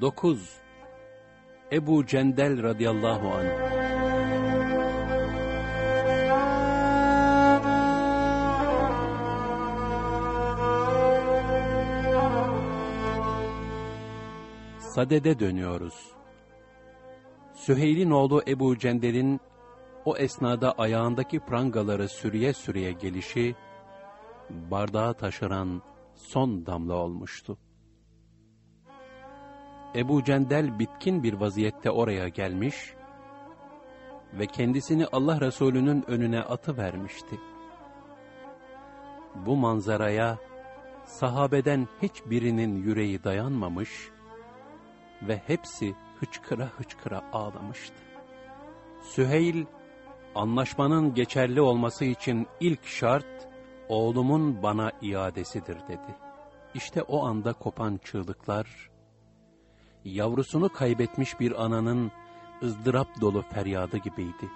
9. Ebu Cendel radıyallahu anh Sadede dönüyoruz. Süheyl'in oğlu Ebu Cendel'in o esnada ayağındaki prangaları sürüye sürüye gelişi, bardağı taşıran son damla olmuştu. Ebu Cendel bitkin bir vaziyette oraya gelmiş ve kendisini Allah Resulü'nün önüne atı vermişti. Bu manzaraya sahabeden hiçbirinin yüreği dayanmamış ve hepsi hıçkıra hıçkıra ağlamıştı. Süheyl, anlaşmanın geçerli olması için ilk şart, oğlumun bana iadesidir dedi. İşte o anda kopan çığlıklar, yavrusunu kaybetmiş bir ananın ızdırap dolu feryadı gibiydi.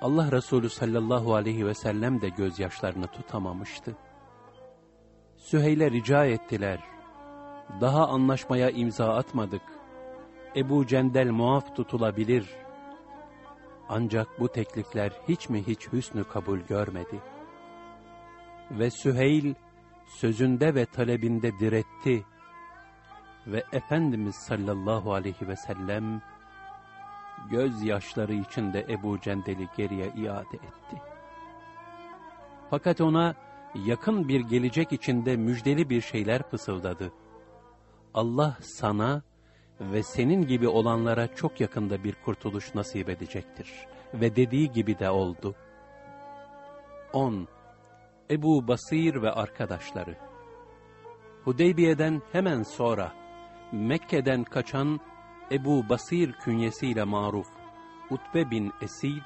Allah Resulü sallallahu aleyhi ve sellem de gözyaşlarını tutamamıştı. Süheyl'e rica ettiler, daha anlaşmaya imza atmadık. Ebu Cendel muaf tutulabilir. Ancak bu teklifler hiç mi hiç hüsnü kabul görmedi. Ve Süheyl sözünde ve talebinde diretti. Ve Efendimiz sallallahu aleyhi ve sellem gözyaşları içinde Ebu Cendel'i geriye iade etti. Fakat ona yakın bir gelecek içinde müjdeli bir şeyler fısıldadı. Allah sana ve senin gibi olanlara çok yakında bir kurtuluş nasip edecektir. Ve dediği gibi de oldu. 10. Ebu Basir ve arkadaşları Hudeybiye'den hemen sonra Mekke'den kaçan Ebu Basir künyesiyle maruf Utbe bin Esid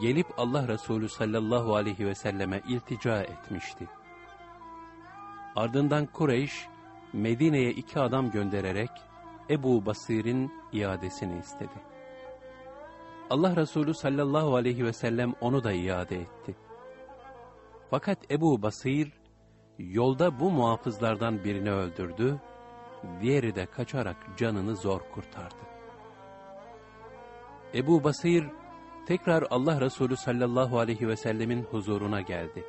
gelip Allah Resulü sallallahu aleyhi ve selleme iltica etmişti. Ardından Kureyş Medine'ye iki adam göndererek Ebu Basir'in iadesini istedi. Allah Resulü sallallahu aleyhi ve sellem onu da iade etti. Fakat Ebu Basir yolda bu muhafızlardan birini öldürdü, diğeri de kaçarak canını zor kurtardı. Ebu Basir tekrar Allah Resulü sallallahu aleyhi ve sellemin huzuruna geldi.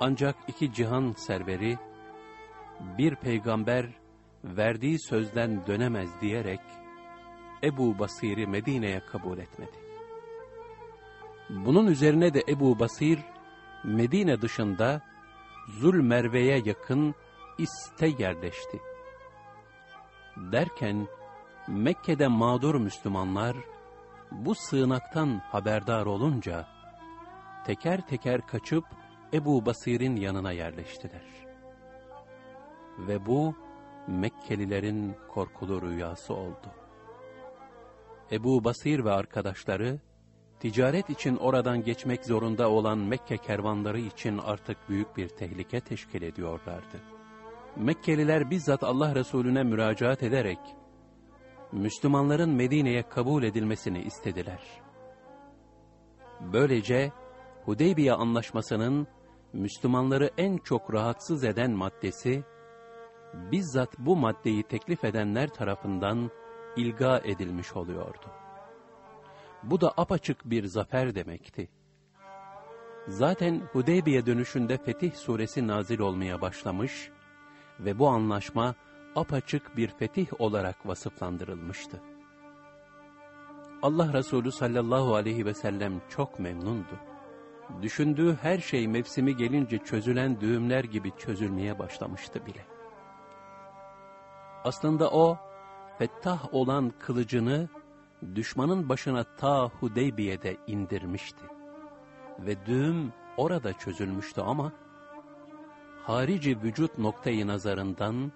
Ancak iki cihan serveri, bir peygamber verdiği sözden dönemez diyerek Ebu Basir'i Medine'ye kabul etmedi. Bunun üzerine de Ebu Basir Medine dışında Zulmerve'ye yakın İste yerleşti. Derken Mekke'de mağdur Müslümanlar bu sığınaktan haberdar olunca teker teker kaçıp Ebu Basir'in yanına yerleştiler. Ve bu Mekkelilerin korkulu rüyası oldu. Ebu Basir ve arkadaşları, ticaret için oradan geçmek zorunda olan Mekke kervanları için artık büyük bir tehlike teşkil ediyorlardı. Mekkeliler bizzat Allah Resulüne müracaat ederek, Müslümanların Medine'ye kabul edilmesini istediler. Böylece Hudeybiye anlaşmasının Müslümanları en çok rahatsız eden maddesi, bizzat bu maddeyi teklif edenler tarafından ilga edilmiş oluyordu. Bu da apaçık bir zafer demekti. Zaten Hudeybiye dönüşünde Fetih suresi nazil olmaya başlamış ve bu anlaşma apaçık bir fetih olarak vasıflandırılmıştı. Allah Resulü sallallahu aleyhi ve sellem çok memnundu. Düşündüğü her şey mevsimi gelince çözülen düğümler gibi çözülmeye başlamıştı bile. Aslında o, fettah olan kılıcını düşmanın başına ta Hudeybiye'de indirmişti. Ve düğüm orada çözülmüştü ama, harici vücut noktayı nazarından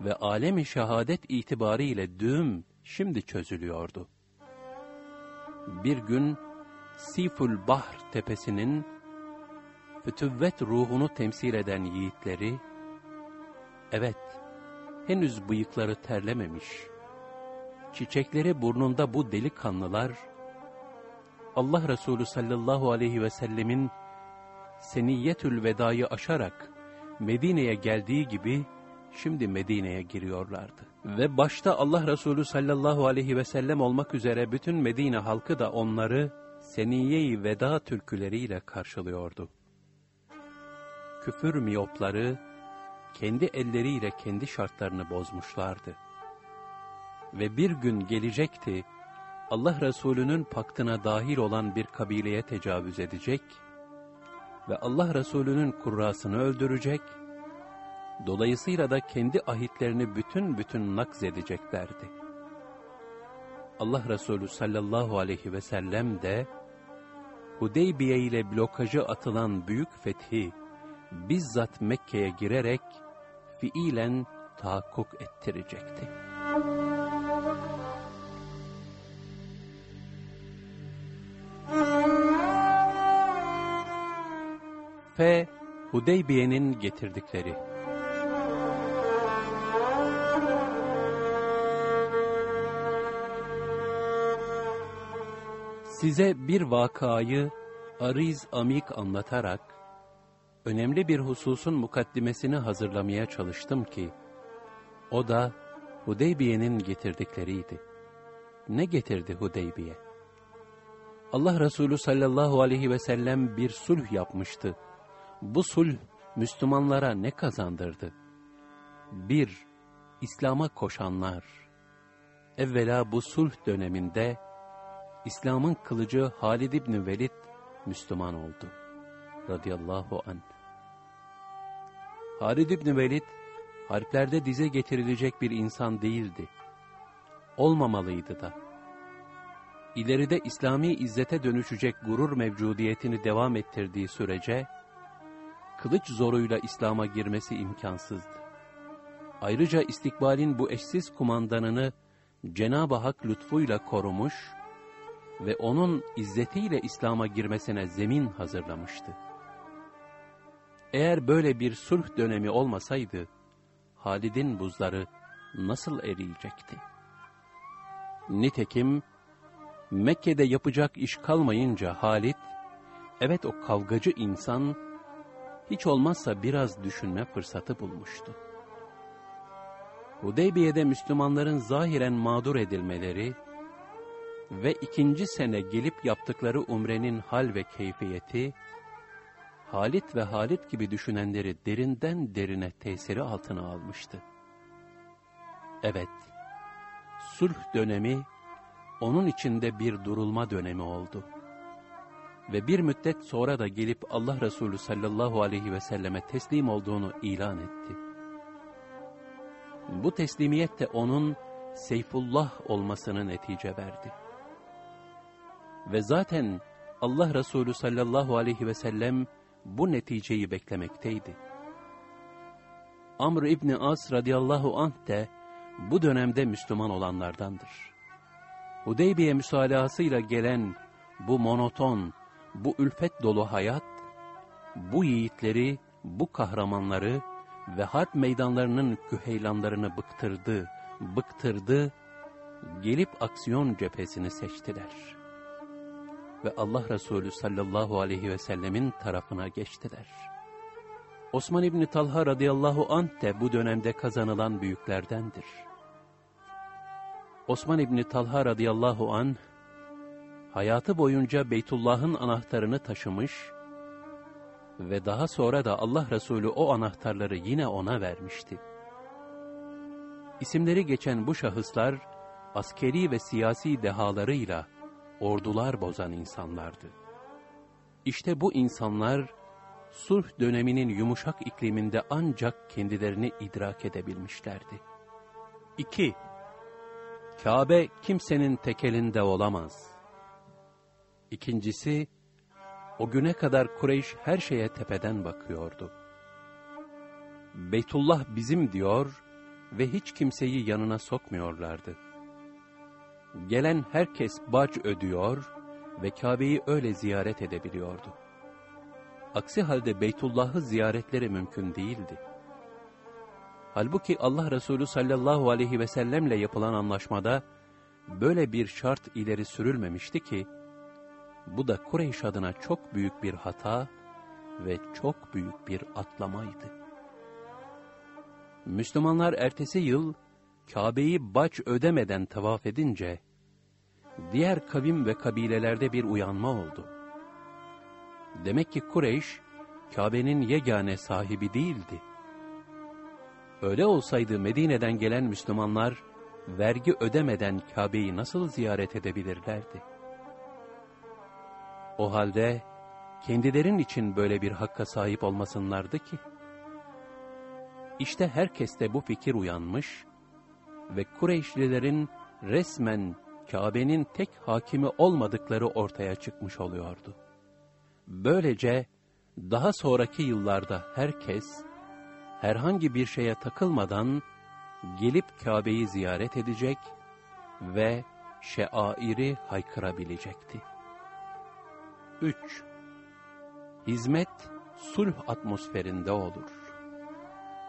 ve alemi şehadet itibariyle düğüm şimdi çözülüyordu. Bir gün Siful Bahr tepesinin fütüvvet ruhunu temsil eden yiğitleri, evet henüz bıyıkları terlememiş, çiçekleri burnunda bu delikanlılar, Allah Resulü sallallahu aleyhi ve sellemin Seniyyetül Veda'yı aşarak Medine'ye geldiği gibi şimdi Medine'ye giriyorlardı. Ve başta Allah Resulü sallallahu aleyhi ve sellem olmak üzere bütün Medine halkı da onları Seniye-i Veda türküleriyle karşılıyordu. Küfür miyopları kendi elleriyle kendi şartlarını bozmuşlardı. Ve bir gün gelecekti, Allah Resulü'nün paktına dahil olan bir kabileye tecavüz edecek ve Allah Resulü'nün kurrasını öldürecek, dolayısıyla da kendi ahitlerini bütün bütün nakz edeceklerdi. Allah Resulü sallallahu aleyhi ve sellem de, Hudeybiye ile blokajı atılan büyük fethi, bizzat Mekke'ye girerek, fiilen tahakkuk ettirecekti. F. Hudeybiye'nin getirdikleri Size bir vakayı ariz amik anlatarak, önemli bir hususun mukaddimesini hazırlamaya çalıştım ki, o da Hudeybiye'nin getirdikleriydi. Ne getirdi Hudeybiye? Allah Resulü sallallahu aleyhi ve sellem bir sulh yapmıştı. Bu sulh Müslümanlara ne kazandırdı? Bir, İslam'a koşanlar. Evvela bu sulh döneminde İslam'ın kılıcı Halid İbni Velid Müslüman oldu. Radıyallahu anh. Halid İbni Velid, harplerde dize getirilecek bir insan değildi. Olmamalıydı da. İleride İslami izzete dönüşecek gurur mevcudiyetini devam ettirdiği sürece, kılıç zoruyla İslam'a girmesi imkansızdı. Ayrıca istikbalin bu eşsiz kumandanını Cenab-ı Hak lütfuyla korumuş ve onun izzetiyle İslam'a girmesine zemin hazırlamıştı. Eğer böyle bir sulh dönemi olmasaydı, Halid'in buzları nasıl eriyecekti? Nitekim, Mekke'de yapacak iş kalmayınca Halid, evet o kavgacı insan, hiç olmazsa biraz düşünme fırsatı bulmuştu. Hudeybiye'de Müslümanların zahiren mağdur edilmeleri ve ikinci sene gelip yaptıkları umrenin hal ve keyfiyeti, Halit ve Halit gibi düşünenleri derinden derine tesiri altına almıştı. Evet, sulh dönemi, onun içinde bir durulma dönemi oldu. Ve bir müddet sonra da gelip Allah Resulü sallallahu aleyhi ve selleme teslim olduğunu ilan etti. Bu teslimiyet de onun Seyfullah olmasını netice verdi. Ve zaten Allah Resulü sallallahu aleyhi ve sellem bu neticeyi beklemekteydi. Amr İbni As radıyallahu anh de bu dönemde Müslüman olanlardandır. Hudeybiye müsalahasıyla gelen bu monoton, bu ülfet dolu hayat, bu yiğitleri, bu kahramanları ve harp meydanlarının küheylanlarını bıktırdı, bıktırdı, gelip aksiyon cephesini seçtiler. Ve Allah Resulü sallallahu aleyhi ve sellemin tarafına geçtiler. Osman İbni Talha radıyallahu anh de bu dönemde kazanılan büyüklerdendir. Osman İbni Talha radıyallahu anh, hayatı boyunca Beytullah'ın anahtarını taşımış ve daha sonra da Allah Resulü o anahtarları yine ona vermişti. İsimleri geçen bu şahıslar, askeri ve siyasi dehalarıyla ordular bozan insanlardı. İşte bu insanlar, sulh döneminin yumuşak ikliminde ancak kendilerini idrak edebilmişlerdi. 2. Kabe kimsenin tekelinde olamaz. İkincisi, o güne kadar Kureyş her şeye tepeden bakıyordu. Beytullah bizim diyor ve hiç kimseyi yanına sokmuyorlardı. Gelen herkes bac ödüyor ve Kabe'yi öyle ziyaret edebiliyordu. Aksi halde Beytullah'ı ziyaretleri mümkün değildi. Halbuki Allah Resulü sallallahu aleyhi ve sellemle yapılan anlaşmada böyle bir şart ileri sürülmemişti ki, bu da Kureyş adına çok büyük bir hata ve çok büyük bir atlamaydı. Müslümanlar ertesi yıl Kabe'yi baç ödemeden tavaf edince, diğer kavim ve kabilelerde bir uyanma oldu. Demek ki Kureyş, Kabe'nin yegane sahibi değildi. Öyle olsaydı Medine'den gelen Müslümanlar, vergi ödemeden Kabe'yi nasıl ziyaret edebilirlerdi? O halde, kendilerin için böyle bir hakka sahip olmasınlardı ki, İşte herkeste bu fikir uyanmış ve Kureyşlilerin resmen Kabe'nin tek hakimi olmadıkları ortaya çıkmış oluyordu. Böylece daha sonraki yıllarda herkes herhangi bir şeye takılmadan gelip Kabe'yi ziyaret edecek ve şeairi haykırabilecekti. 3. Hizmet sulh atmosferinde olur.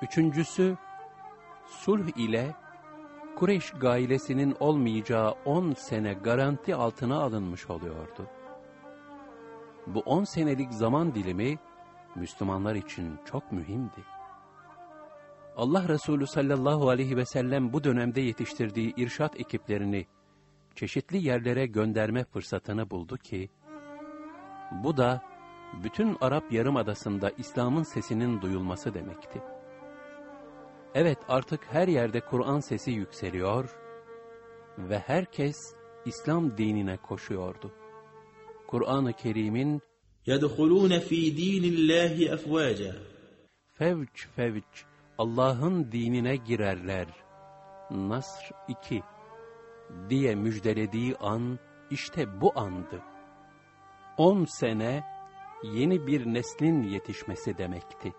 Üçüncüsü, sulh ile Kureyş gailesinin olmayacağı on sene garanti altına alınmış oluyordu. Bu on senelik zaman dilimi Müslümanlar için çok mühimdi. Allah Resulü sallallahu aleyhi ve sellem bu dönemde yetiştirdiği irşat ekiplerini çeşitli yerlere gönderme fırsatını buldu ki, bu da bütün Arap Yarımadası'nda İslam'ın sesinin duyulması demekti. Evet artık her yerde Kur'an sesi yükseliyor ve herkes İslam dinine koşuyordu. Kur'an-ı Kerim'in يَدْخُلُونَ ف۪ي د۪ينِ اللّٰهِ اَفْوَاجًا fevç fevç Allah'ın dinine girerler. Nasr 2 diye müjdelediği an işte bu andı. On sene yeni bir neslin yetişmesi demekti.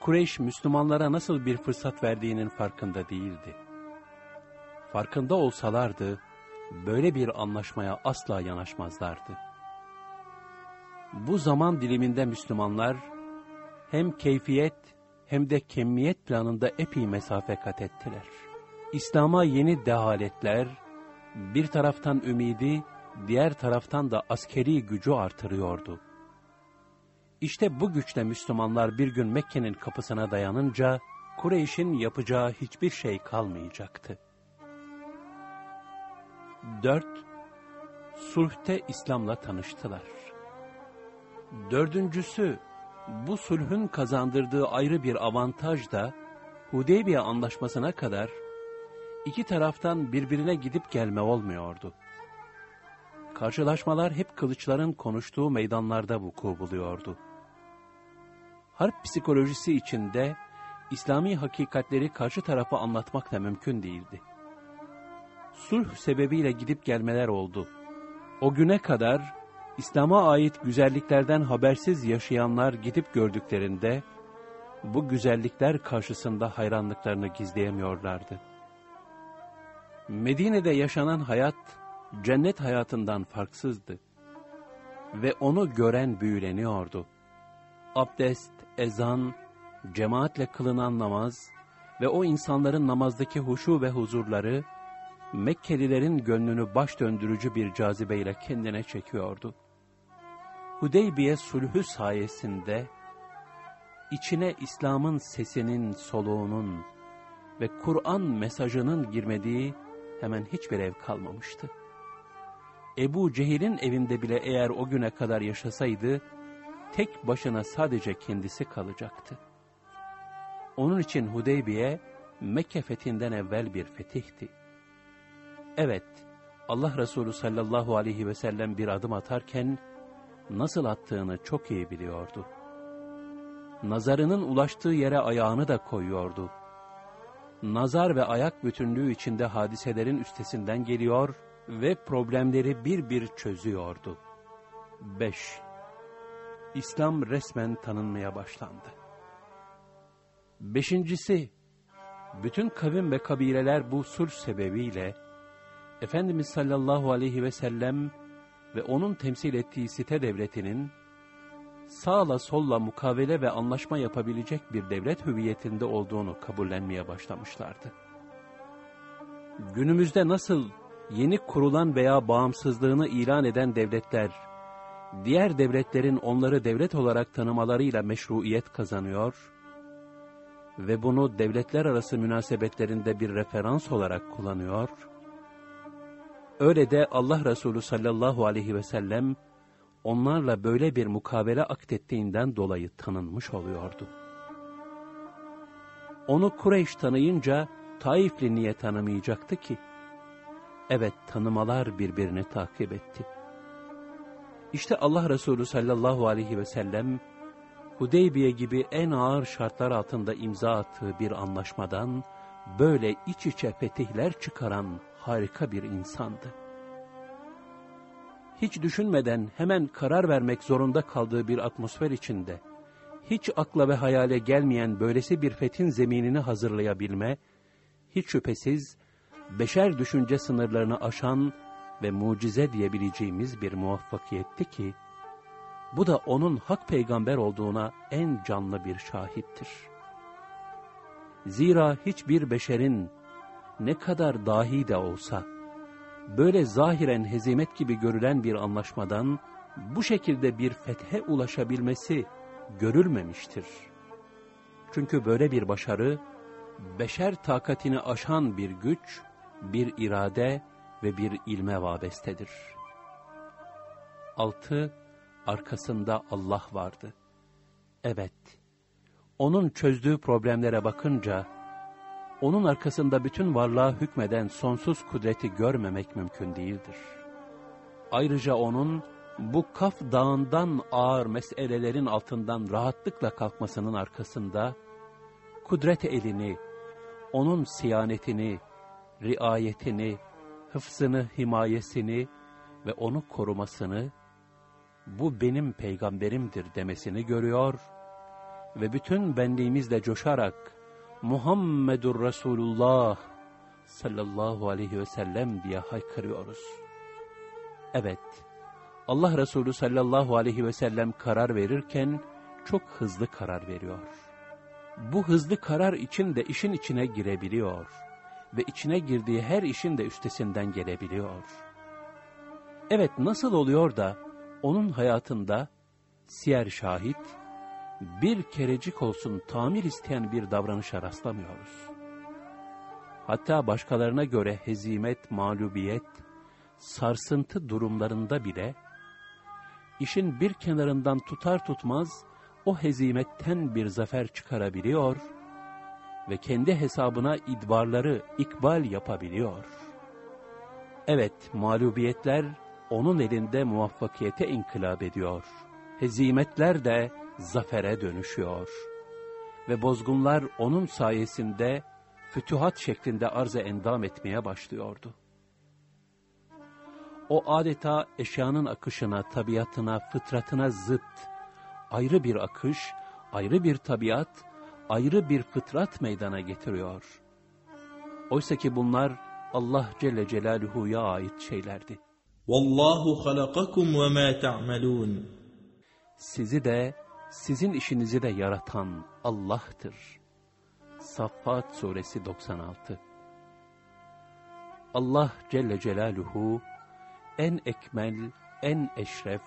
Kureyş Müslümanlara nasıl bir fırsat verdiğinin farkında değildi. Farkında olsalardı, böyle bir anlaşmaya asla yanaşmazlardı. Bu zaman diliminde Müslümanlar, hem keyfiyet hem de kemmiyet planında epey mesafe kat ettiler. İslam'a yeni dehaletler, bir taraftan ümidi, diğer taraftan da askeri gücü artırıyordu. İşte bu güçle Müslümanlar bir gün Mekke'nin kapısına dayanınca, Kureyş'in yapacağı hiçbir şey kalmayacaktı. 4. Sulhte İslam'la tanıştılar. Dördüncüsü, bu sulhün kazandırdığı ayrı bir avantaj da, Hudeybiye anlaşmasına kadar, iki taraftan birbirine gidip gelme olmuyordu. Karşılaşmalar hep kılıçların konuştuğu meydanlarda vuku buluyordu. Harp psikolojisi içinde, İslami hakikatleri karşı tarafa anlatmak da mümkün değildi sulh sebebiyle gidip gelmeler oldu. O güne kadar İslam'a ait güzelliklerden habersiz yaşayanlar gidip gördüklerinde, bu güzellikler karşısında hayranlıklarını gizleyemiyorlardı. Medine'de yaşanan hayat, cennet hayatından farksızdı. Ve onu gören büyüleniyordu. Abdest, ezan, cemaatle kılınan namaz ve o insanların namazdaki huşu ve huzurları, Mekkelilerin gönlünü baş döndürücü bir cazibeyle kendine çekiyordu. Hudeybiye sulhü sayesinde içine İslam'ın sesinin, soluğunun ve Kur'an mesajının girmediği hemen hiçbir ev kalmamıştı. Ebu Cehil'in evinde bile eğer o güne kadar yaşasaydı, tek başına sadece kendisi kalacaktı. Onun için Hudeybiye, Mekke fethinden evvel bir fetihti. Evet, Allah Resulü sallallahu aleyhi ve sellem bir adım atarken nasıl attığını çok iyi biliyordu. Nazarının ulaştığı yere ayağını da koyuyordu. Nazar ve ayak bütünlüğü içinde hadiselerin üstesinden geliyor ve problemleri bir bir çözüyordu. 5. İslam resmen tanınmaya başlandı. Beşincisi, bütün kavim ve kabileler bu sulh sebebiyle Efendimiz sallallahu aleyhi ve sellem ve onun temsil ettiği site devletinin sağla solla mukavele ve anlaşma yapabilecek bir devlet hüviyetinde olduğunu kabullenmeye başlamışlardı. Günümüzde nasıl yeni kurulan veya bağımsızlığını ilan eden devletler, diğer devletlerin onları devlet olarak tanımalarıyla meşruiyet kazanıyor, ve bunu devletler arası münasebetlerinde bir referans olarak kullanıyor, öyle de Allah Resulü sallallahu aleyhi ve sellem onlarla böyle bir mukabele aktettiğinden dolayı tanınmış oluyordu. Onu Kureyş tanıyınca Taifli niye tanımayacaktı ki? Evet tanımalar birbirini takip etti. İşte Allah Resulü sallallahu aleyhi ve sellem Hudeybiye gibi en ağır şartlar altında imza attığı bir anlaşmadan böyle iç içe fetihler çıkaran harika bir insandı. Hiç düşünmeden hemen karar vermek zorunda kaldığı bir atmosfer içinde, hiç akla ve hayale gelmeyen böylesi bir fethin zeminini hazırlayabilme, hiç şüphesiz beşer düşünce sınırlarını aşan ve mucize diyebileceğimiz bir muvaffakiyetti ki, bu da onun hak peygamber olduğuna en canlı bir şahittir. Zira hiçbir beşerin ne kadar dahi de olsa, böyle zahiren hezimet gibi görülen bir anlaşmadan, bu şekilde bir fethe ulaşabilmesi görülmemiştir. Çünkü böyle bir başarı, beşer takatini aşan bir güç, bir irade ve bir ilme vabestedir. 6. Arkasında Allah vardı. Evet, onun çözdüğü problemlere bakınca, onun arkasında bütün varlığa hükmeden sonsuz kudreti görmemek mümkün değildir. Ayrıca onun, bu Kaf dağından ağır meselelerin altından rahatlıkla kalkmasının arkasında, kudret elini, onun siyanetini, riayetini, hıfzını, himayesini ve onu korumasını, bu benim peygamberimdir demesini görüyor ve bütün benliğimizle coşarak Muhammedur Resulullah sallallahu aleyhi ve sellem diye haykırıyoruz. Evet, Allah Resulü sallallahu aleyhi ve sellem karar verirken çok hızlı karar veriyor. Bu hızlı karar için de işin içine girebiliyor ve içine girdiği her işin de üstesinden gelebiliyor. Evet nasıl oluyor da onun hayatında siyer şahit, bir kerecik olsun tamir isteyen bir davranışa rastlamıyoruz. Hatta başkalarına göre hezimet, mağlubiyet, sarsıntı durumlarında bile, işin bir kenarından tutar tutmaz, o hezimetten bir zafer çıkarabiliyor kendi hesabına idbarları ikbal yapabiliyor. Evet, mağlubiyetler onun elinde muvaffakiyete inkılap ediyor. Hezimetler de zafere dönüşüyor. Ve bozgunlar onun sayesinde fütühat şeklinde arza endam etmeye başlıyordu. O adeta eşyanın akışına, tabiatına, fıtratına zıt, ayrı bir akış, ayrı bir tabiat, ayrı bir fıtrat meydana getiriyor. Oysa ki bunlar Allah Celle Celaluhu'ya ait şeylerdi. Vallahu halakakum ve ma ta'malun. Sizi de, sizin işinizi de yaratan Allah'tır. Saffat Suresi 96 Allah Celle Celaluhu, en ekmel, en eşref,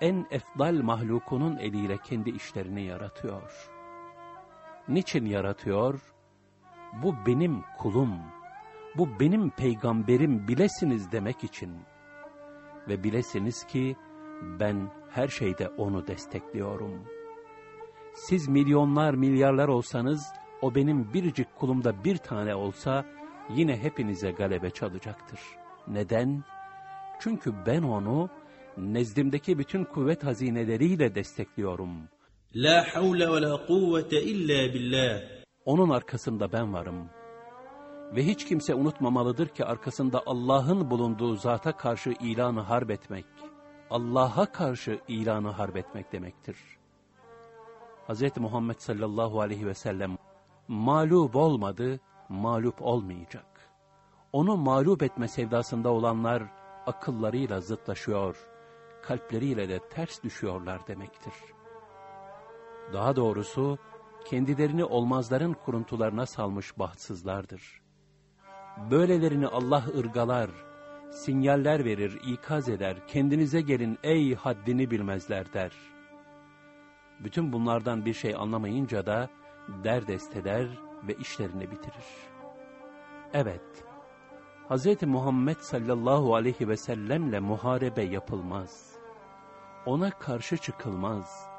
en efdal mahlukunun eliyle kendi işlerini yaratıyor. Niçin yaratıyor? Bu benim kulum, bu benim peygamberim bilesiniz demek için. Ve bilesiniz ki ben her şeyde onu destekliyorum. Siz milyonlar milyarlar olsanız, o benim biricik kulumda bir tane olsa, yine hepinize galebe çalacaktır. Neden? Çünkü ben onu, nezdimdeki bütün kuvvet hazineleriyle destekliyorum. La havle ve la kuvvete illa billah. Onun arkasında ben varım. Ve hiç kimse unutmamalıdır ki arkasında Allah'ın bulunduğu zata karşı ilanı harp etmek, Allah'a karşı ilanı harp etmek demektir. Hz. Muhammed sallallahu aleyhi ve sellem mağlup olmadı, mağlup olmayacak. Onu mağlup etme sevdasında olanlar akıllarıyla zıtlaşıyor, kalpleriyle de ters düşüyorlar demektir. Daha doğrusu kendilerini olmazların kuruntularına salmış bahtsızlardır. Böylelerini Allah ırgalar, sinyaller verir, ikaz eder, kendinize gelin ey haddini bilmezler der. Bütün bunlardan bir şey anlamayınca da derdest eder ve işlerini bitirir. Evet, Hz. Muhammed sallallahu aleyhi ve sellemle muharebe yapılmaz. Ona karşı çıkılmaz.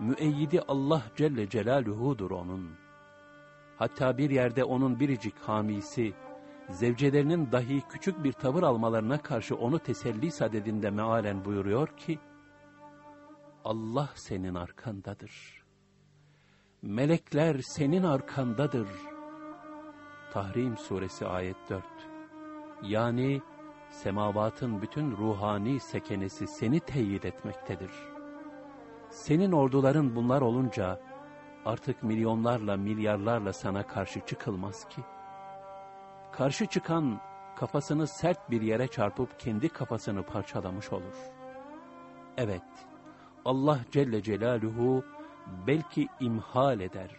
Müeyyidi Allah Celle Celaluhu'dur onun. Hatta bir yerde onun biricik hamisi, zevcelerinin dahi küçük bir tavır almalarına karşı onu teselli sadedinde mealen buyuruyor ki, Allah senin arkandadır. Melekler senin arkandadır. Tahrim suresi ayet 4 Yani semavatın bütün ruhani sekenesi seni teyit etmektedir. Senin orduların bunlar olunca artık milyonlarla milyarlarla sana karşı çıkılmaz ki. Karşı çıkan kafasını sert bir yere çarpıp kendi kafasını parçalamış olur. Evet, Allah Celle Celaluhu belki imhal eder.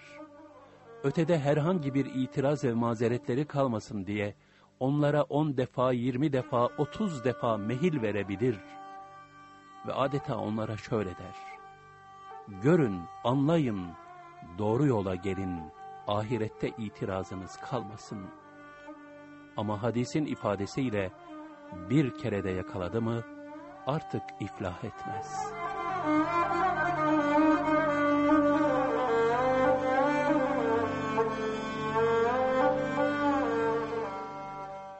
Ötede herhangi bir itiraz ve mazeretleri kalmasın diye onlara on defa, yirmi defa, otuz defa mehil verebilir. Ve adeta onlara şöyle der. Görün, anlayın, doğru yola gelin, ahirette itirazınız kalmasın. Ama hadisin ifadesiyle bir kerede yakaladı mı artık iflah etmez.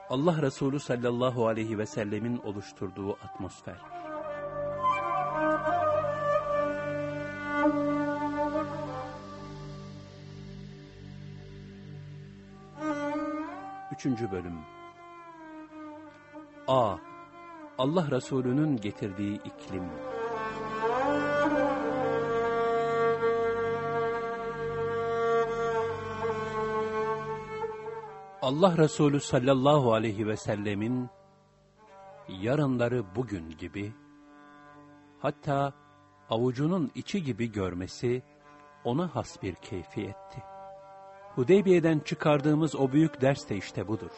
Allah Resulü sallallahu aleyhi ve sellemin oluşturduğu atmosfer. Üçüncü bölüm A. Allah Resulü'nün getirdiği iklim Allah Resulü sallallahu aleyhi ve sellemin yarınları bugün gibi, hatta avucunun içi gibi görmesi ona has bir keyfiyetti. Hudeybiye'den çıkardığımız o büyük ders de işte budur.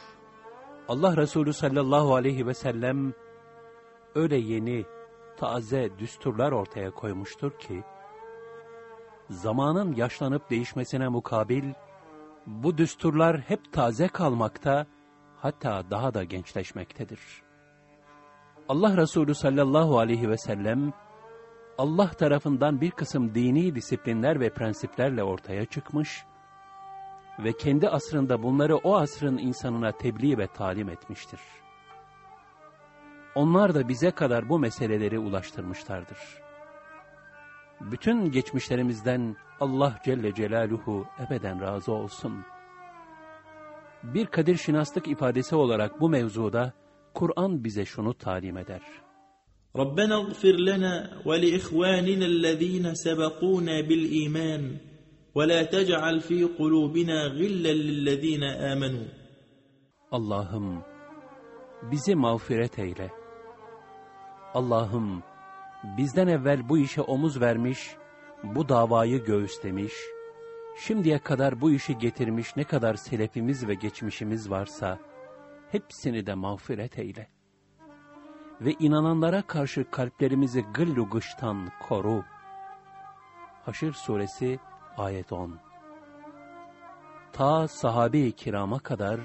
Allah Resulü sallallahu aleyhi ve sellem öyle yeni, taze düsturlar ortaya koymuştur ki, zamanın yaşlanıp değişmesine mukabil, bu düsturlar hep taze kalmakta, hatta daha da gençleşmektedir. Allah Resulü sallallahu aleyhi ve sellem, Allah tarafından bir kısım dini disiplinler ve prensiplerle ortaya çıkmış ve kendi asrında bunları o asrın insanına tebliğ ve talim etmiştir. Onlar da bize kadar bu meseleleri ulaştırmışlardır. Bütün geçmişlerimizden Allah Celle Celaluhu ebeden razı olsun. Bir kadir şinaslık ifadesi olarak bu mevzuda Kur'an bize şunu talim eder. ربنا اغفر لنا ولإخواننا الذين سبقونا بالإيمان ولا تجعل في قلوبنا غلا للذين آمنوا Allah'ım bizi mağfiret eyle. Allah'ım bizden evvel bu işe omuz vermiş, bu davayı göğüslemiş, şimdiye kadar bu işi getirmiş ne kadar selefimiz ve geçmişimiz varsa, hepsini de mağfiret eyle. Ve inananlara karşı kalplerimizi gıllu gıştan koru. Haşr suresi ayet 10 Ta sahabe-i kirama kadar,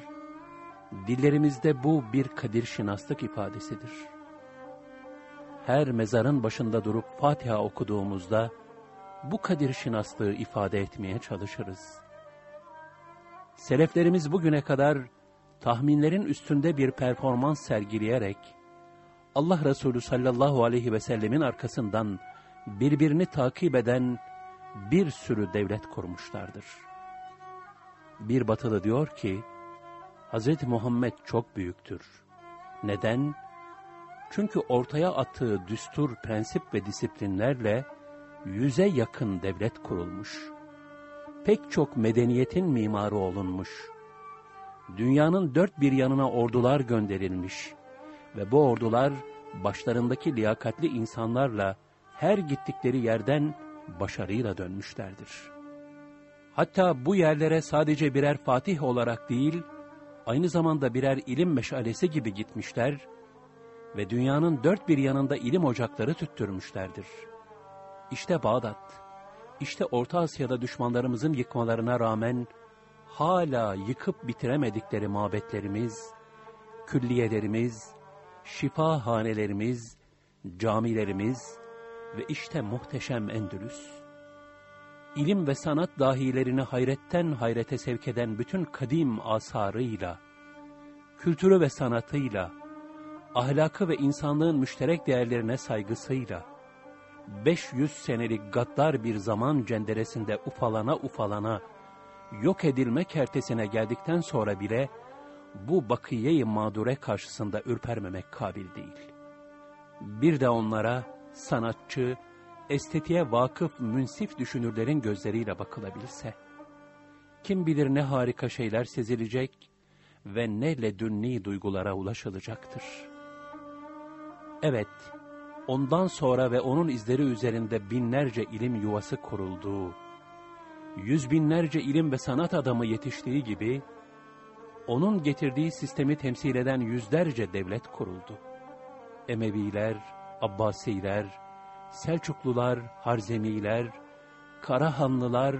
dillerimizde bu bir kadir şinaslık ifadesidir. Her mezarın başında durup Fatiha okuduğumuzda, bu kadir şinaslığı ifade etmeye çalışırız. Seleflerimiz bugüne kadar tahminlerin üstünde bir performans sergileyerek Allah Resulü sallallahu aleyhi ve sellemin arkasından birbirini takip eden bir sürü devlet kurmuşlardır. Bir batılı diyor ki, Hz. Muhammed çok büyüktür. Neden? Çünkü ortaya attığı düstur, prensip ve disiplinlerle yüze yakın devlet kurulmuş. Pek çok medeniyetin mimarı olunmuş. Dünyanın dört bir yanına ordular gönderilmiş ve bu ordular başlarındaki liyakatli insanlarla her gittikleri yerden başarıyla dönmüşlerdir. Hatta bu yerlere sadece birer fatih olarak değil, aynı zamanda birer ilim meşalesi gibi gitmişler ve dünyanın dört bir yanında ilim ocakları tüttürmüşlerdir. İşte Bağdat, İşte Orta Asya'da düşmanlarımızın yıkmalarına rağmen hala yıkıp bitiremedikleri mabetlerimiz, külliyelerimiz, şifahanelerimiz, camilerimiz ve işte muhteşem Endülüs. İlim ve sanat dahilerini hayretten hayrete sevk eden bütün kadim asarıyla, kültürü ve sanatıyla, ahlakı ve insanlığın müşterek değerlerine saygısıyla, 500 senelik gaddar bir zaman cenderesinde ufalana ufalana, yok edilme kertesine geldikten sonra bile, bu bakiye-i mağdure karşısında ürpermemek kabil değil. Bir de onlara sanatçı, estetiğe vakıf münsif düşünürlerin gözleriyle bakılabilse, kim bilir ne harika şeyler sezilecek ve ne ledünni duygulara ulaşılacaktır. Evet, ondan sonra ve onun izleri üzerinde binlerce ilim yuvası kurulduğu, yüz binlerce ilim ve sanat adamı yetiştiği gibi, onun getirdiği sistemi temsil eden yüzlerce devlet kuruldu. Emeviler, Abbasiler, Selçuklular, Harzemiler, Karahanlılar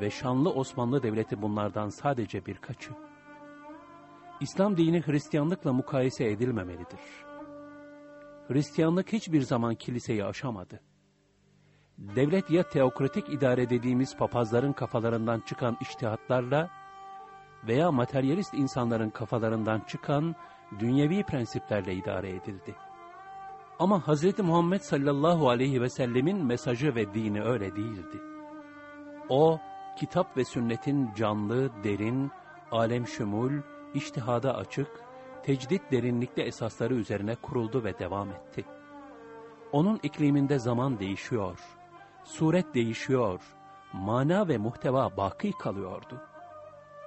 ve şanlı Osmanlı Devleti bunlardan sadece birkaçı. İslam dini Hristiyanlıkla mukayese edilmemelidir. Hristiyanlık hiçbir zaman kiliseyi aşamadı. Devlet ya teokratik idare dediğimiz papazların kafalarından çıkan iştihatlarla veya materyalist insanların kafalarından çıkan dünyevi prensiplerle idare edildi. Ama Hz. Muhammed sallallahu aleyhi ve sellemin mesajı ve dini öyle değildi. O, kitap ve sünnetin canlı, derin, alem şumul, iştihada açık, tecdit derinlikli esasları üzerine kuruldu ve devam etti. Onun ikliminde zaman değişiyor, suret değişiyor, mana ve muhteva baki kalıyordu.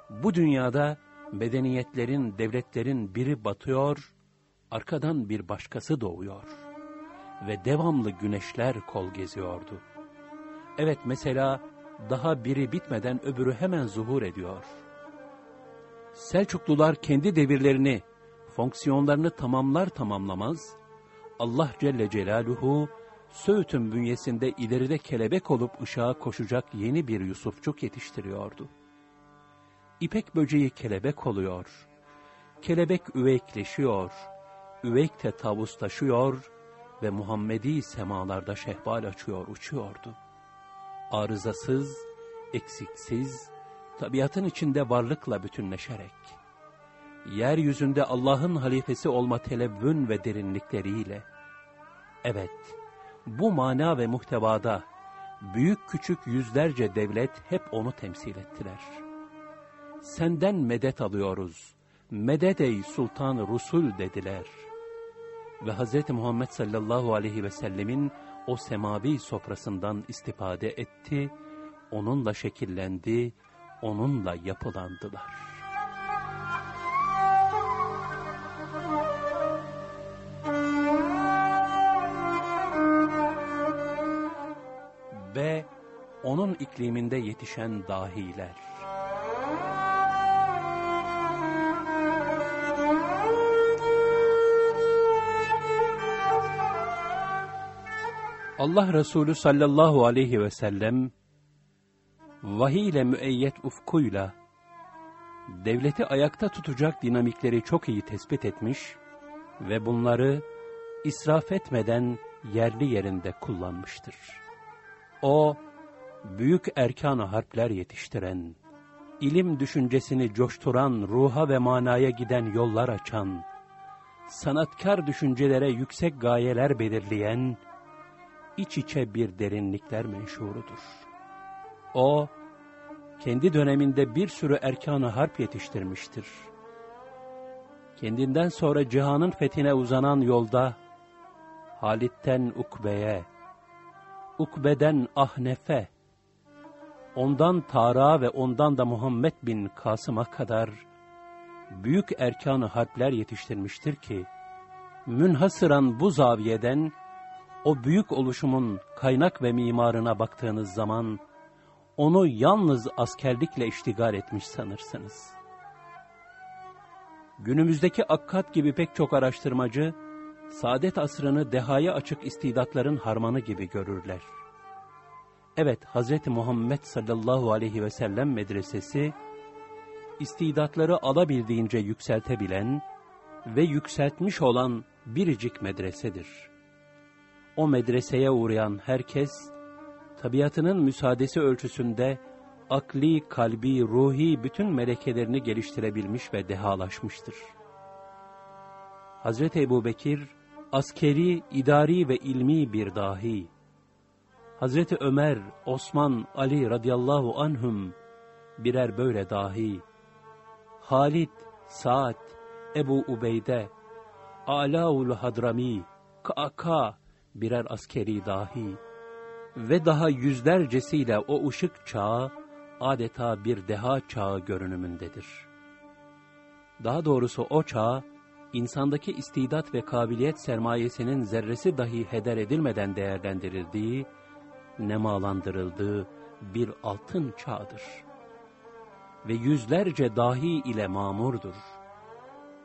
Bu dünyada medeniyetlerin, devletlerin biri batıyor, arkadan bir başkası doğuyor. Ve devamlı güneşler kol geziyordu. Evet mesela daha biri bitmeden öbürü hemen zuhur ediyor. Selçuklular kendi devirlerini, fonksiyonlarını tamamlar tamamlamaz, Allah Celle Celaluhu, Söğüt'ün bünyesinde ileride kelebek olup ışığa koşacak yeni bir Yusufçuk yetiştiriyordu. İpek böceği kelebek oluyor, kelebek üveyikleşiyor, üveyk de tavuslaşıyor ve Muhammedi semalarda şehbal açıyor, uçuyordu. Arızasız, eksiksiz, tabiatın içinde varlıkla bütünleşerek, yeryüzünde Allah'ın halifesi olma televvün ve derinlikleriyle, evet, bu mana ve muhtevada, büyük küçük yüzlerce devlet hep onu temsil ettiler. Senden medet alıyoruz, medet ey sultan rusul dediler. Ve Hz. Muhammed sallallahu aleyhi ve sellemin o semavi sofrasından istifade etti, onunla şekillendi, onunla yapılandılar. Ve onun ikliminde yetişen dahiler. Allah Resulü sallallahu aleyhi ve sellem vahiy ile müeyyet ufkuyla devleti ayakta tutacak dinamikleri çok iyi tespit etmiş ve bunları israf etmeden yerli yerinde kullanmıştır. O, büyük erkan harpler yetiştiren, ilim düşüncesini coşturan, ruha ve manaya giden yollar açan, sanatkar düşüncelere yüksek gayeler belirleyen, iç içe bir derinlikler menşurudur. O, kendi döneminde bir sürü erkanı harp yetiştirmiştir. Kendinden sonra cihanın fethine uzanan yolda, Halit'ten Ukbe'ye, Ukbe'den Ahnef'e, ondan Tara ve ondan da Muhammed bin Kasım'a kadar büyük erkanı harpler yetiştirmiştir ki, münhasıran bu zaviyeden, o büyük oluşumun kaynak ve mimarına baktığınız zaman, onu yalnız askerlikle iştigal etmiş sanırsınız. Günümüzdeki Akkat gibi pek çok araştırmacı, saadet asrını dehaya açık istidatların harmanı gibi görürler. Evet, Hz. Muhammed sallallahu aleyhi ve sellem medresesi, istidatları alabildiğince yükseltebilen ve yükseltmiş olan biricik medresedir. O medreseye uğrayan herkes, tabiatının müsaadesi ölçüsünde akli, kalbi, ruhi bütün melekelerini geliştirebilmiş ve dehalaşmıştır. Hazreti Ebu Bekir, askeri, idari ve ilmi bir dahi. Hazreti Ömer, Osman, Ali radıyallahu anhum birer böyle dahi. Halid, Saad, Ebu Ubeyde, Alaul Hadrami, Ka'ka birer askeri dahi ve daha yüzlercesiyle o ışık çağı adeta bir deha çağı görünümündedir. Daha doğrusu o çağ, insandaki istidat ve kabiliyet sermayesinin zerresi dahi heder edilmeden değerlendirildiği, nemalandırıldığı bir altın çağdır. Ve yüzlerce dahi ile mamurdur.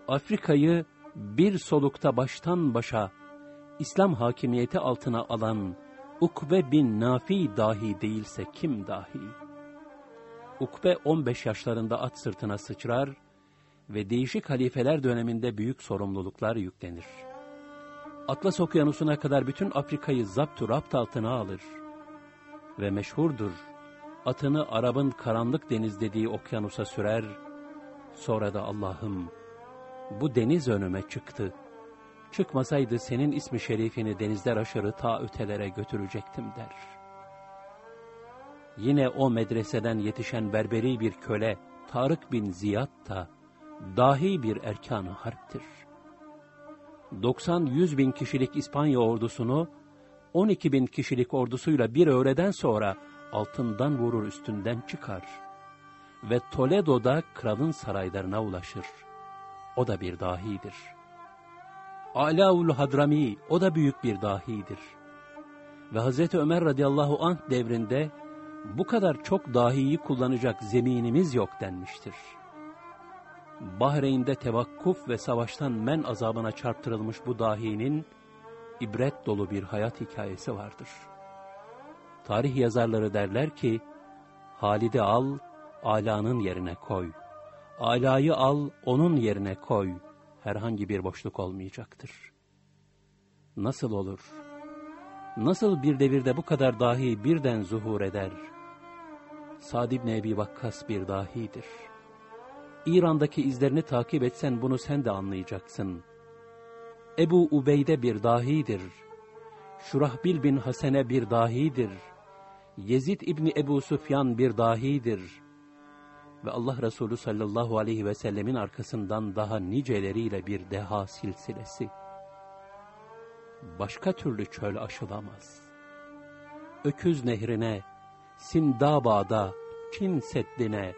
Afrika'yı bir solukta baştan başa İslam hakimiyeti altına alan Ukbe bin Nafi dahi değilse kim dahi? Ukbe 15 yaşlarında at sırtına sıçrar ve değişik halifeler döneminde büyük sorumluluklar yüklenir. Atlas okyanusuna kadar bütün Afrika'yı zaptu rapt altına alır ve meşhurdur. Atını Arap'ın karanlık deniz dediği okyanusa sürer, sonra da Allah'ım bu deniz önüme çıktı. Çıkmasaydı senin ismi şerifini denizler aşırı ta ötelere götürecektim der. Yine o medreseden yetişen berberi bir köle Tarık bin Ziyad da dahi bir erkan harptir. 90-100 bin kişilik İspanya ordusunu 12 bin kişilik ordusuyla bir öğleden sonra altından vurur üstünden çıkar. Ve Toledo'da kralın saraylarına ulaşır. O da bir dahidir. Alaul Hadrami, o da büyük bir dahidir. Ve Hazreti Ömer radıyallahu anh devrinde bu kadar çok dahiyi kullanacak zeminimiz yok denmiştir. Bahreyn'de tevakkuf ve savaştan men azabına çarptırılmış bu dahinin, ibret dolu bir hayat hikayesi vardır. Tarih yazarları derler ki, Halid'i al, Ala'nın yerine koy. Ala'yı al, onun yerine koy. Herhangi bir boşluk olmayacaktır. Nasıl olur? Nasıl bir devirde bu kadar dahi birden zuhur eder? Sa'd ibn Ebi Vakkas bir dahidir. İran'daki izlerini takip etsen bunu sen de anlayacaksın.'' Ebu Ubeyde bir dahidir. Şurahbil bin Hasene bir dahidir. Yezid İbni Ebu Süfyan bir dahidir. Ve Allah Resulü sallallahu aleyhi ve sellemin arkasından daha niceleriyle bir deha silsilesi. Başka türlü çöl aşılamaz. Öküz nehrine, Sindaba'da, Çin Seddi'ne,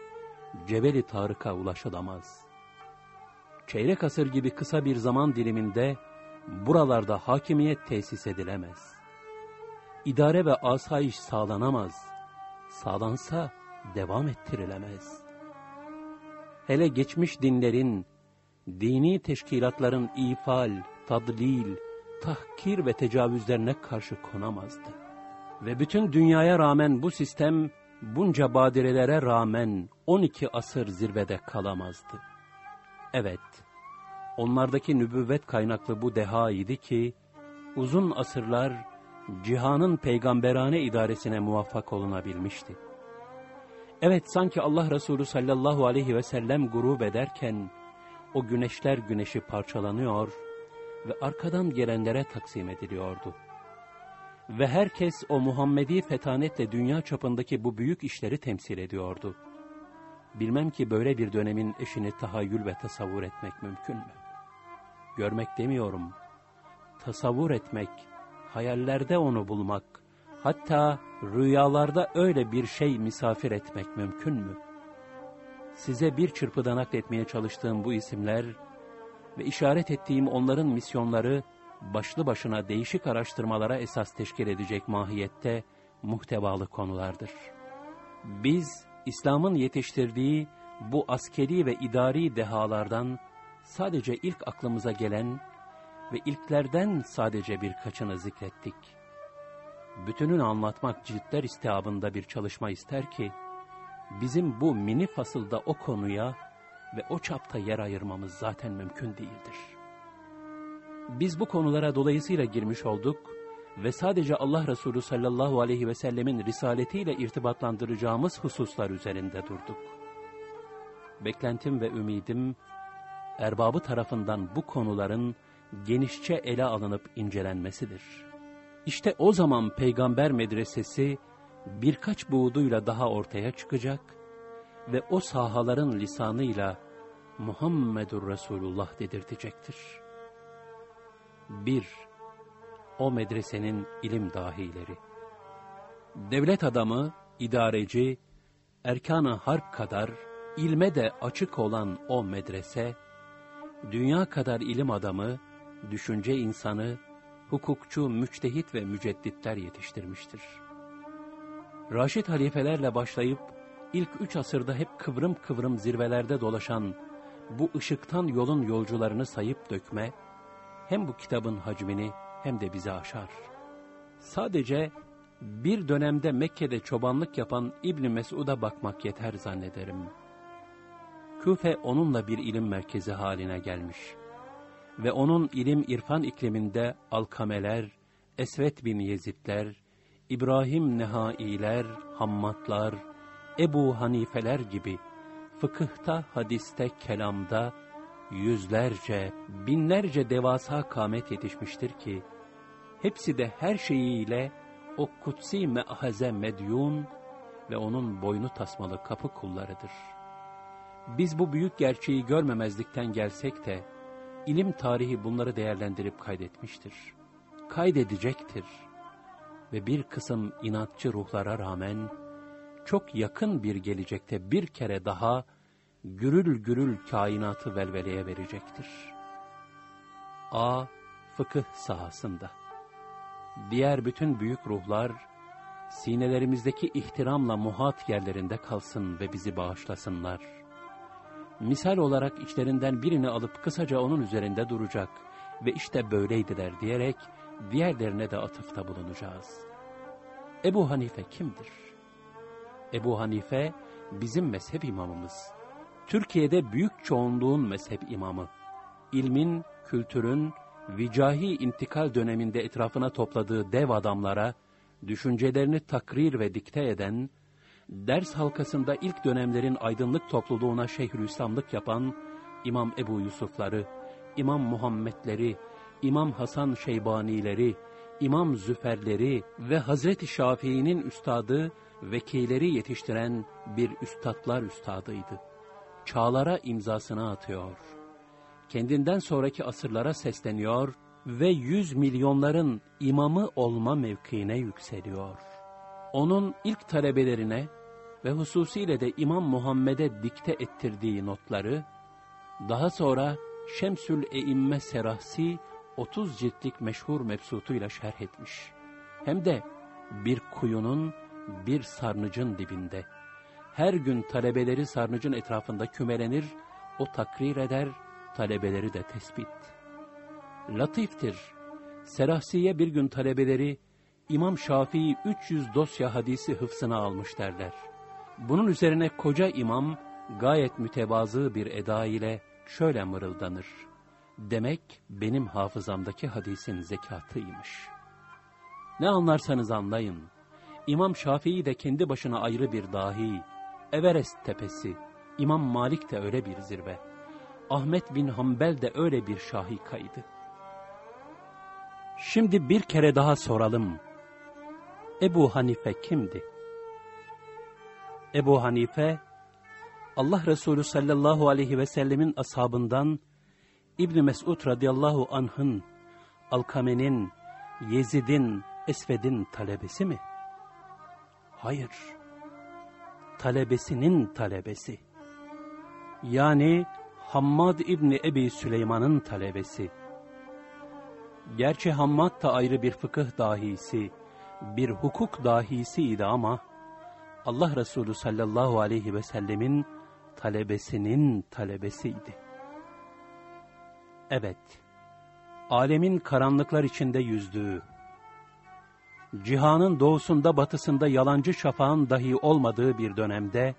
Cebeli Tarık'a ulaşılamaz. Çeyrek asır gibi kısa bir zaman diliminde, buralarda hakimiyet tesis edilemez. İdare ve asayiş sağlanamaz. Sağlansa devam ettirilemez. Hele geçmiş dinlerin, dini teşkilatların ifal, tadlil, tahkir ve tecavüzlerine karşı konamazdı. Ve bütün dünyaya rağmen bu sistem, bunca badirelere rağmen 12 asır zirvede kalamazdı. Evet, onlardaki nübüvvet kaynaklı bu deha idi ki, uzun asırlar cihanın peygamberane idaresine muvaffak olunabilmişti. Evet sanki Allah Resulü sallallahu aleyhi ve sellem gurub ederken, o güneşler güneşi parçalanıyor ve arkadan gelenlere taksim ediliyordu. Ve herkes o Muhammedi fetanetle dünya çapındaki bu büyük işleri temsil ediyordu. Bilmem ki böyle bir dönemin eşini tahayyül ve tasavvur etmek mümkün mü? Görmek demiyorum. Tasavvur etmek, hayallerde onu bulmak, hatta rüyalarda öyle bir şey misafir etmek mümkün mü? Size bir çırpıda nakletmeye çalıştığım bu isimler ve işaret ettiğim onların misyonları başlı başına değişik araştırmalara esas teşkil edecek mahiyette muhtevalı konulardır. Biz, İslam'ın yetiştirdiği bu askeri ve idari dehalardan sadece ilk aklımıza gelen ve ilklerden sadece birkaçını zikrettik. Bütününü anlatmak ciltler istiabında bir çalışma ister ki, bizim bu mini fasılda o konuya ve o çapta yer ayırmamız zaten mümkün değildir. Biz bu konulara dolayısıyla girmiş olduk ve sadece Allah Resulü sallallahu aleyhi ve sellemin risaletiyle irtibatlandıracağımız hususlar üzerinde durduk. Beklentim ve ümidim, erbabı tarafından bu konuların genişçe ele alınıp incelenmesidir. İşte o zaman peygamber medresesi birkaç buğduyla daha ortaya çıkacak ve o sahaların lisanıyla Muhammedur Resulullah dedirtecektir. 1. O medresenin ilim dahileri. Devlet adamı, idareci, erkan-ı harp kadar ilme de açık olan o medrese, dünya kadar ilim adamı, düşünce insanı, hukukçu, müçtehit ve mücedditler yetiştirmiştir. Raşid halifelerle başlayıp, ilk üç asırda hep kıvrım kıvrım zirvelerde dolaşan bu ışıktan yolun yolcularını sayıp dökme, hem bu kitabın hacmini hem de bize aşar. Sadece bir dönemde Mekke'de çobanlık yapan İbni Mesud'a bakmak yeter zannederim. Küfe onunla bir ilim merkezi haline gelmiş. Ve onun ilim irfan ikliminde Alkameler, Esvet bin Yezidler, İbrahim Nehailer, Hammatlar, Ebu Hanifeler gibi fıkıhta, hadiste, kelamda yüzlerce, binlerce devasa kâmet yetişmiştir ki, hepsi de her şeyiyle o kutsi meahaze medyun ve onun boynu tasmalı kapı kullarıdır. Biz bu büyük gerçeği görmemezlikten gelsek de, ilim tarihi bunları değerlendirip kaydetmiştir. Kaydedecektir. Ve bir kısım inatçı ruhlara rağmen, çok yakın bir gelecekte bir kere daha, gürül gürül kainatı velveleye verecektir. A. Fıkıh sahasında. Diğer bütün büyük ruhlar, sinelerimizdeki ihtiramla muhat yerlerinde kalsın ve bizi bağışlasınlar. Misal olarak içlerinden birini alıp kısaca onun üzerinde duracak ve işte böyleydiler diyerek diğerlerine de atıfta bulunacağız. Ebu Hanife kimdir? Ebu Hanife bizim mezhep imamımız. Türkiye'de büyük çoğunluğun mezhep imamı. İlmin, kültürün, vicahi intikal döneminde etrafına topladığı dev adamlara, düşüncelerini takrir ve dikte eden, ders halkasında ilk dönemlerin aydınlık topluluğuna Şeyhülislamlık yapan İmam Ebu Yusufları, İmam Muhammedleri, İmam Hasan Şeybanileri, İmam Züferleri ve Hazreti Şafii'nin üstadı, vekilleri yetiştiren bir üstadlar üstadıydı. Çağlara imzasını atıyor. Kendinden sonraki asırlara sesleniyor ve yüz milyonların imamı olma mevkiine yükseliyor. Onun ilk talebelerine ve hususiyle de İmam Muhammed'e dikte ettirdiği notları, daha sonra Şemsül Eimme Serahsi 30 ciltlik meşhur mebsutuyla şerh etmiş. Hem de bir kuyunun, bir sarnıcın dibinde. Her gün talebeleri sarnıcın etrafında kümelenir, o takrir eder, talebeleri de tespit. Latiftir. Serahsiye bir gün talebeleri, İmam Şafii 300 dosya hadisi hıfsına almış derler. Bunun üzerine koca imam gayet mütevazı bir eda ile şöyle mırıldanır. Demek benim hafızamdaki hadisin zekatıymış. Ne anlarsanız anlayın. İmam Şafii de kendi başına ayrı bir dahi. Everest tepesi. İmam Malik de öyle bir zirve. Ahmet bin Hanbel de öyle bir şahikaydı. Şimdi bir kere daha soralım. Ebu Hanife kimdi? Ebu Hanife, Allah Resulü sallallahu aleyhi ve sellemin ashabından İbn Mesud radıyallahu anh'ın, Alkame'nin, Yezid'in, Esved'in talebesi mi? Hayır. Talebesinin talebesi. Yani Hammad İbni Ebi Süleyman'ın talebesi. Gerçi Hammad da ayrı bir fıkıh dahisi, bir hukuk dahisiydi ama Allah Resulü sallallahu aleyhi ve sellemin talebesinin talebesiydi. Evet, alemin karanlıklar içinde yüzdüğü, cihanın doğusunda batısında yalancı şafağın dahi olmadığı bir dönemde,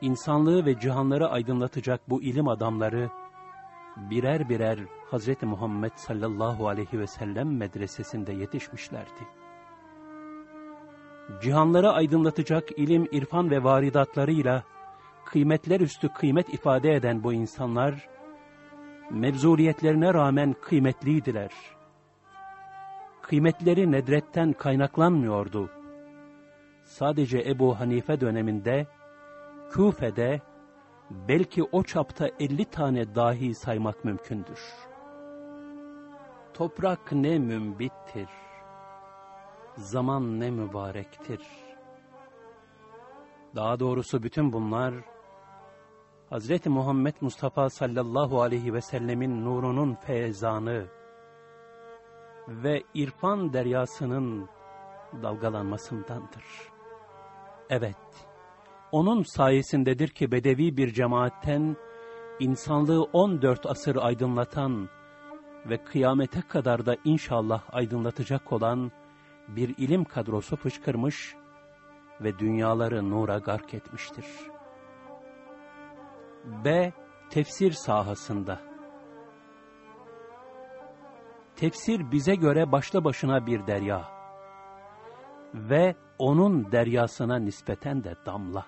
insanlığı ve cihanları aydınlatacak bu ilim adamları, birer birer Hz. Muhammed sallallahu aleyhi ve sellem medresesinde yetişmişlerdi. Cihanları aydınlatacak ilim, irfan ve varidatlarıyla, kıymetler üstü kıymet ifade eden bu insanlar, mevzuliyetlerine rağmen kıymetliydiler. Kıymetleri nedretten kaynaklanmıyordu. Sadece Ebu Hanife döneminde, Küfe'de, belki o çapta elli tane dahi saymak mümkündür. Toprak ne mümbittir, zaman ne mübarektir. Daha doğrusu bütün bunlar, Hz. Muhammed Mustafa sallallahu aleyhi ve sellemin nurunun feyzanı ve irfan deryasının dalgalanmasındandır. Evet, onun sayesindedir ki bedevi bir cemaatten, insanlığı 14 asır aydınlatan ve kıyamete kadar da inşallah aydınlatacak olan bir ilim kadrosu fışkırmış ve dünyaları nura gark etmiştir.'' B. Tefsir sahasında Tefsir bize göre başlı başına bir derya ve onun deryasına nispeten de damla.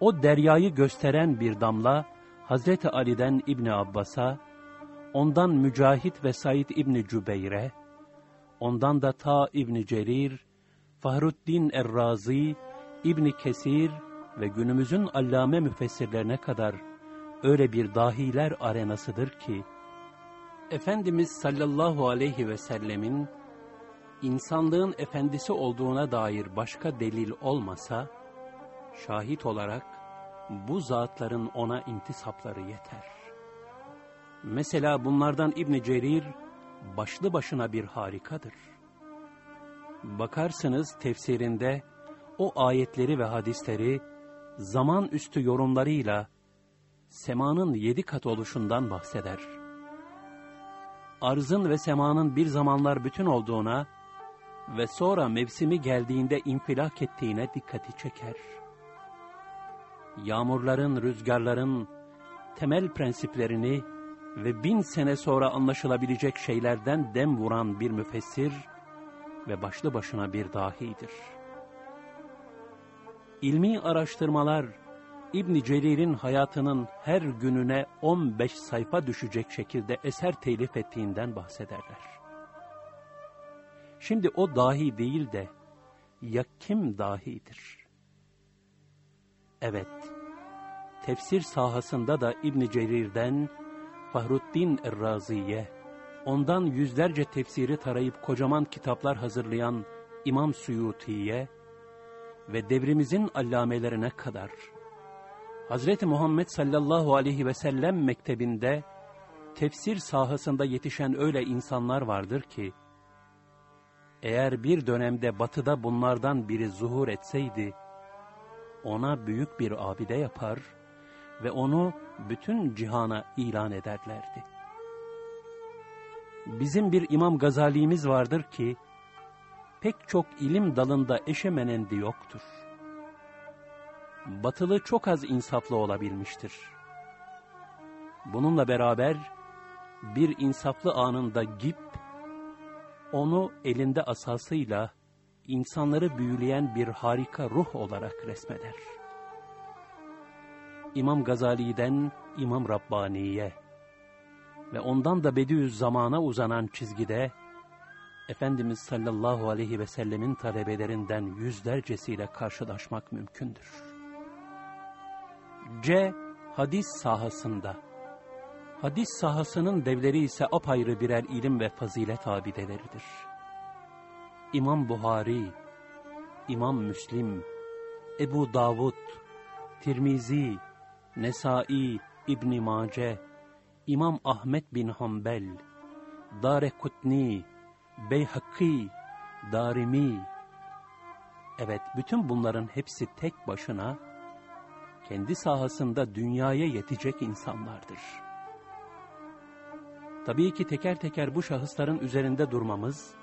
O deryayı gösteren bir damla Hazreti Ali'den İbni Abbas'a, ondan Mücahit ve Said İbni Cübeyr'e, ondan da ta İbni Cerir, Fahruddin Errazi, İbni Kesir ve günümüzün allame müfessirlerine kadar öyle bir dahiler arenasıdır ki, Efendimiz sallallahu aleyhi ve sellemin insanlığın efendisi olduğuna dair başka delil olmasa, şahit olarak bu zatların ona intisapları yeter. Mesela bunlardan İbn Cerir başlı başına bir harikadır. Bakarsınız tefsirinde o ayetleri ve hadisleri zaman üstü yorumlarıyla semanın yedi kat oluşundan bahseder. Arzın ve semanın bir zamanlar bütün olduğuna ve sonra mevsimi geldiğinde infilak ettiğine dikkati çeker. Yağmurların, rüzgarların temel prensiplerini ve bin sene sonra anlaşılabilecek şeylerden dem vuran bir müfessir ve başlı başına bir dahidir.'' İlmi araştırmalar İbn Celil'in hayatının her gününe 15 sayfa düşecek şekilde eser telif ettiğinden bahsederler. Şimdi o dahi değil de ya kim dahidir? Evet, tefsir sahasında da İbn Cerir'den Fahruddin Errazi'ye, ondan yüzlerce tefsiri tarayıp kocaman kitaplar hazırlayan İmam Suyuti'ye, ve devrimizin allamelerine kadar Hz. Muhammed sallallahu aleyhi ve sellem mektebinde tefsir sahasında yetişen öyle insanlar vardır ki, eğer bir dönemde batıda bunlardan biri zuhur etseydi, ona büyük bir abide yapar ve onu bütün cihana ilan ederlerdi. Bizim bir İmam Gazali'miz vardır ki, pek çok ilim dalında eşemenendi yoktur. Batılı çok az insaflı olabilmiştir. Bununla beraber bir insaflı anında Gip, onu elinde asasıyla insanları büyüleyen bir harika ruh olarak resmeder. İmam Gazali'den İmam Rabbani'ye ve ondan da Bediüzzaman'a uzanan çizgide Efendimiz sallallahu aleyhi ve sellemin talebelerinden yüzlercesiyle karşılaşmak mümkündür. C. Hadis sahasında Hadis sahasının devleri ise apayrı birer ilim ve fazilet abideleridir. İmam Buhari, İmam Müslim, Ebu Davud, Tirmizi, Nesai, İbn Mace, İmam Ahmet bin Hanbel, Darekutni, Beyhakî, Darimi, evet bütün bunların hepsi tek başına, kendi sahasında dünyaya yetecek insanlardır. Tabii ki teker teker bu şahısların üzerinde durmamız,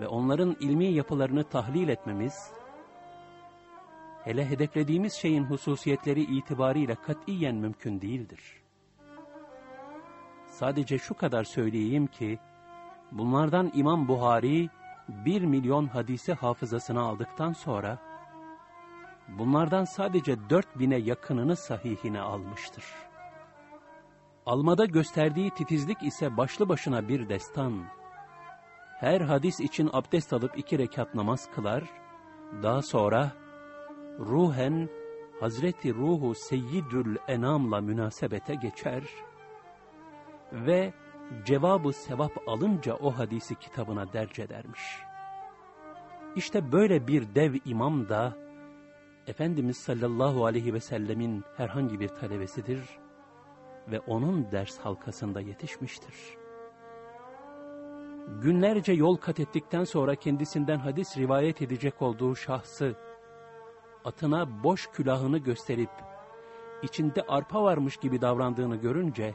ve onların ilmi yapılarını tahlil etmemiz, hele hedeflediğimiz şeyin hususiyetleri itibariyle katiyen mümkün değildir. Sadece şu kadar söyleyeyim ki, bunlardan İmam Buhari, bir milyon hadisi hafızasına aldıktan sonra, bunlardan sadece dört bine yakınını sahihine almıştır. Almada gösterdiği titizlik ise başlı başına bir destan. Her hadis için abdest alıp iki rekat namaz kılar, daha sonra ruhen Hazreti Ruhu Seyyidül Enam'la münasebete geçer ve cevabı sevap alınca o hadisi kitabına derc edermiş. İşte böyle bir dev imam da Efendimiz sallallahu aleyhi ve sellemin herhangi bir talebesidir ve onun ders halkasında yetişmiştir. Günlerce yol kat ettikten sonra kendisinden hadis rivayet edecek olduğu şahsı, atına boş külahını gösterip, içinde arpa varmış gibi davrandığını görünce,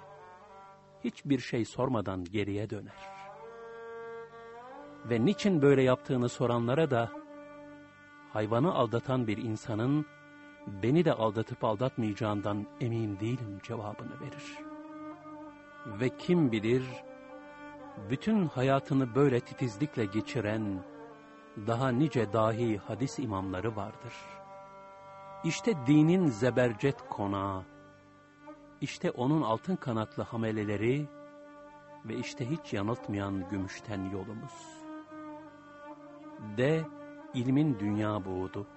hiçbir şey sormadan geriye döner. Ve niçin böyle yaptığını soranlara da, hayvanı aldatan bir insanın, beni de aldatıp aldatmayacağından emin değilim cevabını verir. Ve kim bilir, bütün hayatını böyle titizlikle geçiren, daha nice dahi hadis imamları vardır. İşte dinin zebercet konağı, işte onun altın kanatlı hameleleri ve işte hiç yanıltmayan gümüşten yolumuz. De ilmin dünya buğdu.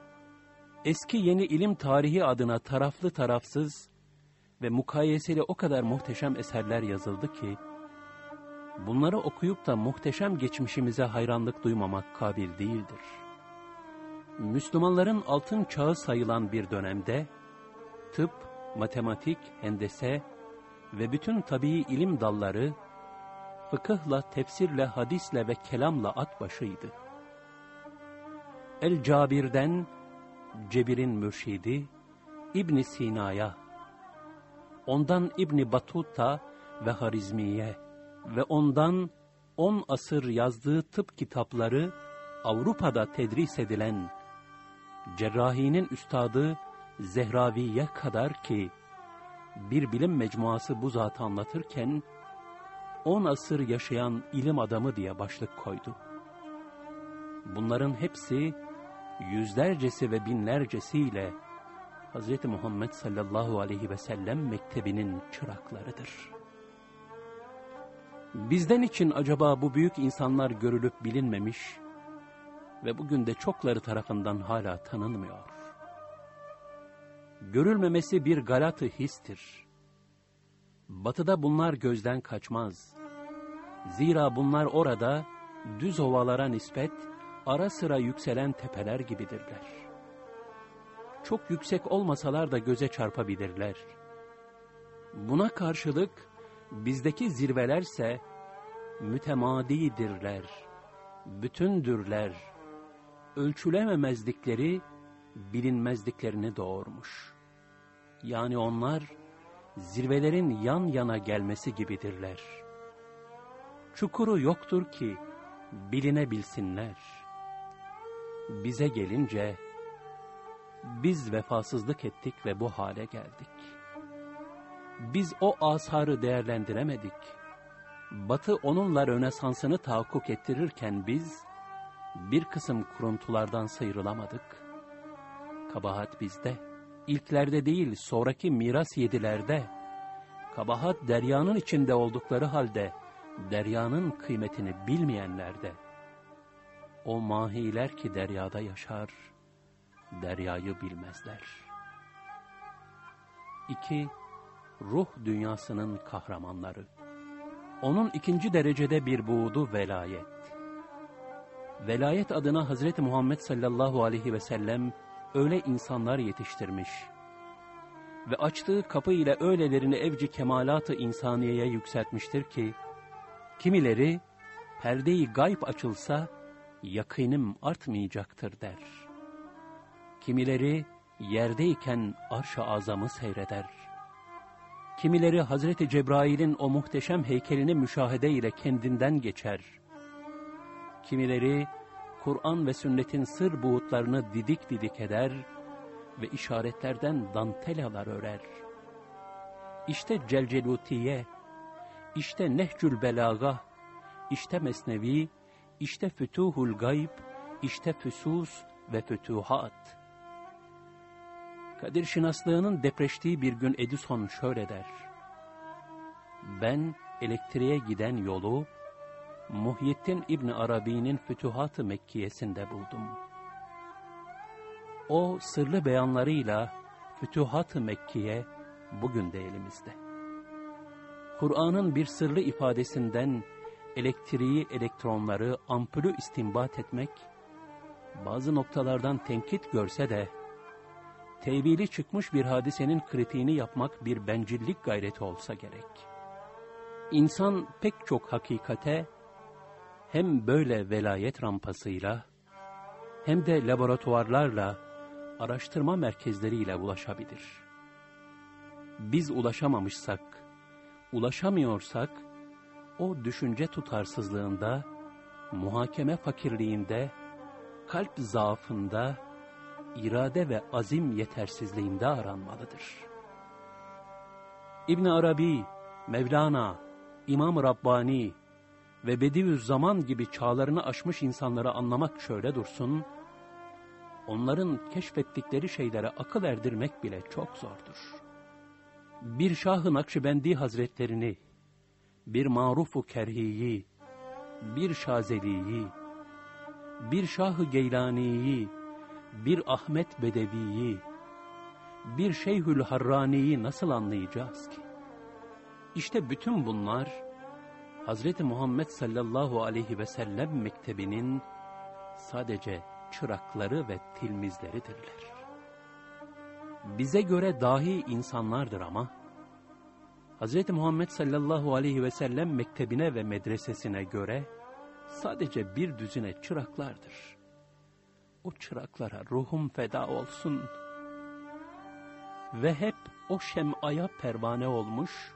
Eski yeni ilim tarihi adına taraflı tarafsız ve mukayeseli o kadar muhteşem eserler yazıldı ki, bunları okuyup da muhteşem geçmişimize hayranlık duymamak kabil değildir. Müslümanların altın çağı sayılan bir dönemde, tıp, matematik, hendese ve bütün tabii ilim dalları, fıkıhla, tefsirle, hadisle ve kelamla at başıydı. El-Cabir'den Cebir'in mürşidi İbn Sina'ya, ondan İbn Batuta ve Harizmiye ve ondan on asır yazdığı tıp kitapları Avrupa'da tedris edilen cerrahinin üstadı Zehravi'ye kadar ki bir bilim mecmuası bu zatı anlatırken on asır yaşayan ilim adamı diye başlık koydu. Bunların hepsi yüzlercesi ve binlercesiyle Hz. Muhammed sallallahu aleyhi ve sellem mektebinin çıraklarıdır. Bizden için acaba bu büyük insanlar görülüp bilinmemiş ve bugün de çokları tarafından hala tanınmıyor. Görülmemesi bir galatı histir. Batıda bunlar gözden kaçmaz. Zira bunlar orada düz ovalara nispet ara sıra yükselen tepeler gibidirler. Çok yüksek olmasalar da göze çarpabilirler. Buna karşılık bizdeki zirvelerse mütemadidirler, bütündürler, ölçülememezlikleri bilinmezliklerini doğurmuş. Yani onlar zirvelerin yan yana gelmesi gibidirler. Çukuru yoktur ki bilinebilsinler bize gelince biz vefasızlık ettik ve bu hale geldik. Biz o asarı değerlendiremedik. Batı onunla Rönesans'ını tahakkuk ettirirken biz bir kısım kuruntulardan sıyrılamadık. Kabahat bizde. İlklerde değil sonraki miras yedilerde. Kabahat deryanın içinde oldukları halde deryanın kıymetini bilmeyenlerde.'' O mahiler ki deryada yaşar, deryayı bilmezler. 2. Ruh dünyasının kahramanları. Onun ikinci derecede bir buğdu velayet. Velayet adına Hazreti Muhammed sallallahu aleyhi ve sellem öyle insanlar yetiştirmiş ve açtığı kapı ile öylelerini evci kemalatı insaniyeye yükseltmiştir ki, kimileri perdeyi gayb açılsa yakınım artmayacaktır der. Kimileri yerdeyken arş-ı azamı seyreder. Kimileri Hazreti Cebrail'in o muhteşem heykelini müşahede ile kendinden geçer. Kimileri Kur'an ve sünnetin sır buğutlarını didik didik eder ve işaretlerden dantelalar örer. İşte Celcelutiye, işte Nehcül Belaga, işte Mesnevi, işte Fütuhul Gayb, işte Füsus ve Fütuhat. Kadir Şinaslığı'nın depreştiği bir gün Edison şöyle der. Ben elektriğe giden yolu Muhyiddin İbni Arabi'nin Fütuhat-ı Mekkiye'sinde buldum. O sırlı beyanlarıyla Fütuhat-ı Mekkiye bugün de elimizde. Kur'an'ın bir sırlı ifadesinden elektriği, elektronları, ampulü istinbat etmek, bazı noktalardan tenkit görse de, tevili çıkmış bir hadisenin kritiğini yapmak bir bencillik gayreti olsa gerek. İnsan pek çok hakikate, hem böyle velayet rampasıyla, hem de laboratuvarlarla, araştırma merkezleriyle ulaşabilir. Biz ulaşamamışsak, ulaşamıyorsak, o düşünce tutarsızlığında, muhakeme fakirliğinde, kalp zaafında, irade ve azim yetersizliğinde aranmalıdır. İbn Arabi, Mevlana, İmam Rabbani ve Bediüzzaman gibi çağlarını aşmış insanları anlamak şöyle dursun, onların keşfettikleri şeylere akıl erdirmek bile çok zordur. Bir Şah-ı Nakşibendi Hazretlerini, bir Marufu Kerhi'yi, bir Şazeli'yi, bir Şah-ı Geylani'yi, bir Ahmet Bedevi'yi, bir Şeyhül Harrani'yi nasıl anlayacağız ki? İşte bütün bunlar, Hz. Muhammed sallallahu aleyhi ve sellem mektebinin sadece çırakları ve tilmizleridirler. Bize göre dahi insanlardır ama, Hz. Muhammed sallallahu aleyhi ve sellem mektebine ve medresesine göre sadece bir düzine çıraklardır. O çıraklara ruhum feda olsun. Ve hep o şemaya pervane olmuş,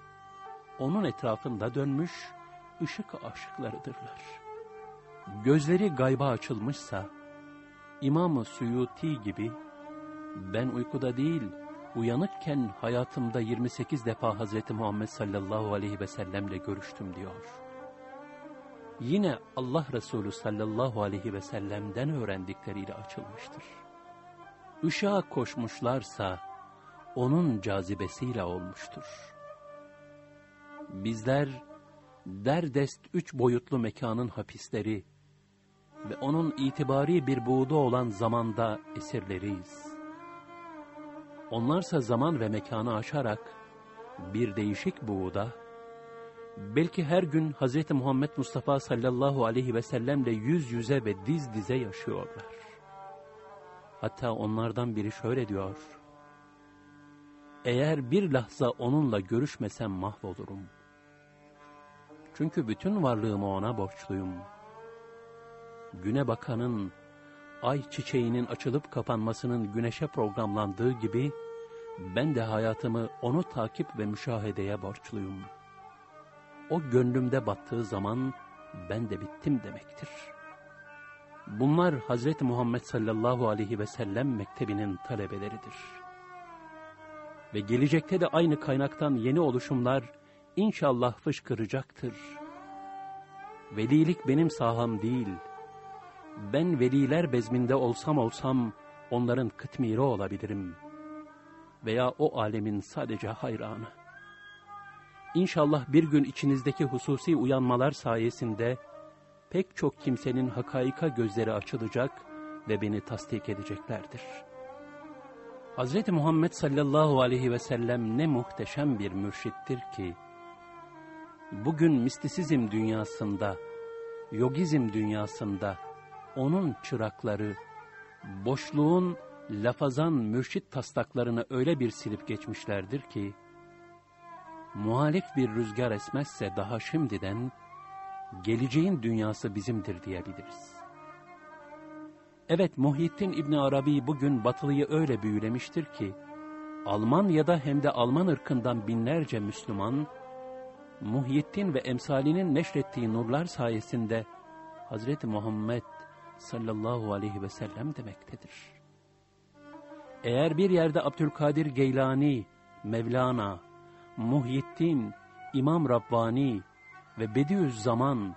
onun etrafında dönmüş ışık aşıklarıdırlar. Gözleri gayba açılmışsa, İmam-ı Suyuti gibi, ben uykuda değil, uyanıkken hayatımda 28 defa Hazreti Muhammed sallallahu aleyhi ve sellemle görüştüm diyor. Yine Allah Resulü sallallahu aleyhi ve sellem'den öğrendikleriyle açılmıştır. Işığa koşmuşlarsa onun cazibesiyle olmuştur. Bizler derdest üç boyutlu mekanın hapisleri ve onun itibari bir buğda olan zamanda esirleriyiz. Onlarsa zaman ve mekanı aşarak bir değişik buğda, belki her gün Hz. Muhammed Mustafa sallallahu aleyhi ve sellemle yüz yüze ve diz dize yaşıyorlar. Hatta onlardan biri şöyle diyor, eğer bir lahza onunla görüşmesem mahvolurum. Çünkü bütün varlığımı ona borçluyum. Güne bakanın, ay çiçeğinin açılıp kapanmasının güneşe programlandığı gibi, ben de hayatımı onu takip ve müşahedeye borçluyum. O gönlümde battığı zaman ben de bittim demektir. Bunlar Hz. Muhammed sallallahu aleyhi ve sellem mektebinin talebeleridir. Ve gelecekte de aynı kaynaktan yeni oluşumlar inşallah fışkıracaktır. Velilik benim saham değil.'' ben veliler bezminde olsam olsam onların kıtmiri olabilirim. Veya o alemin sadece hayranı. İnşallah bir gün içinizdeki hususi uyanmalar sayesinde pek çok kimsenin hakaika gözleri açılacak ve beni tasdik edeceklerdir. Hz. Muhammed sallallahu aleyhi ve sellem ne muhteşem bir mürşittir ki, bugün mistisizm dünyasında, yogizm dünyasında, onun çırakları, boşluğun lafazan mürşit taslaklarını öyle bir silip geçmişlerdir ki, muhalif bir rüzgar esmezse daha şimdiden, geleceğin dünyası bizimdir diyebiliriz. Evet, Muhyiddin İbni Arabi bugün batılıyı öyle büyülemiştir ki, Almanya'da hem de Alman ırkından binlerce Müslüman, Muhyiddin ve emsalinin neşrettiği nurlar sayesinde Hazreti Muhammed sallallahu aleyhi ve sellem demektedir. Eğer bir yerde Abdülkadir Geylani, Mevlana, Muhyiddin, İmam Rabbani ve Bediüzzaman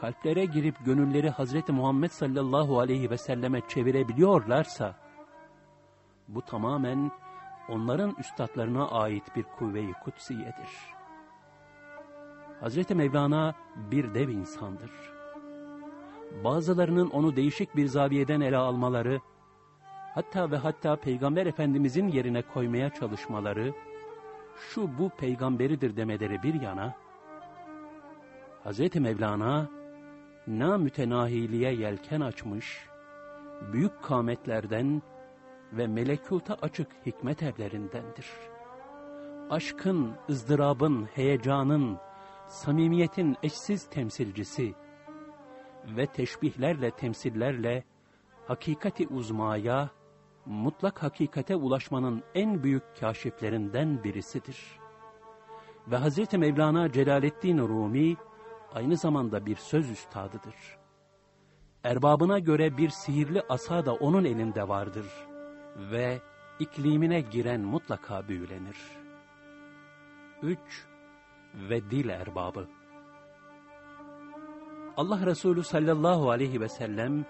kalplere girip gönülleri Hazreti Muhammed sallallahu aleyhi ve selleme çevirebiliyorlarsa, bu tamamen onların üstadlarına ait bir kuvve-i kutsiyedir. Hazreti Mevlana bir dev insandır. Bazılarının onu değişik bir zaviyeden ele almaları, hatta ve hatta Peygamber Efendimizin yerine koymaya çalışmaları, şu bu peygamberidir demeleri bir yana, Hazreti Mevlana, na mütenahiliğe yelken açmış, büyük kametlerden ve melekuta açık hikmet evlerindendir. Aşkın, ızdırabın, heyecanın, samimiyetin eşsiz temsilcisi ve teşbihlerle, temsillerle hakikati uzmaya, mutlak hakikate ulaşmanın en büyük kaşiflerinden birisidir. Ve Hz. Mevlana Celaleddin Rumi aynı zamanda bir söz üstadıdır. Erbabına göre bir sihirli asa da onun elinde vardır ve iklimine giren mutlaka büyülenir. 3. Ve dil erbabı Allah Resulü sallallahu aleyhi ve sellem,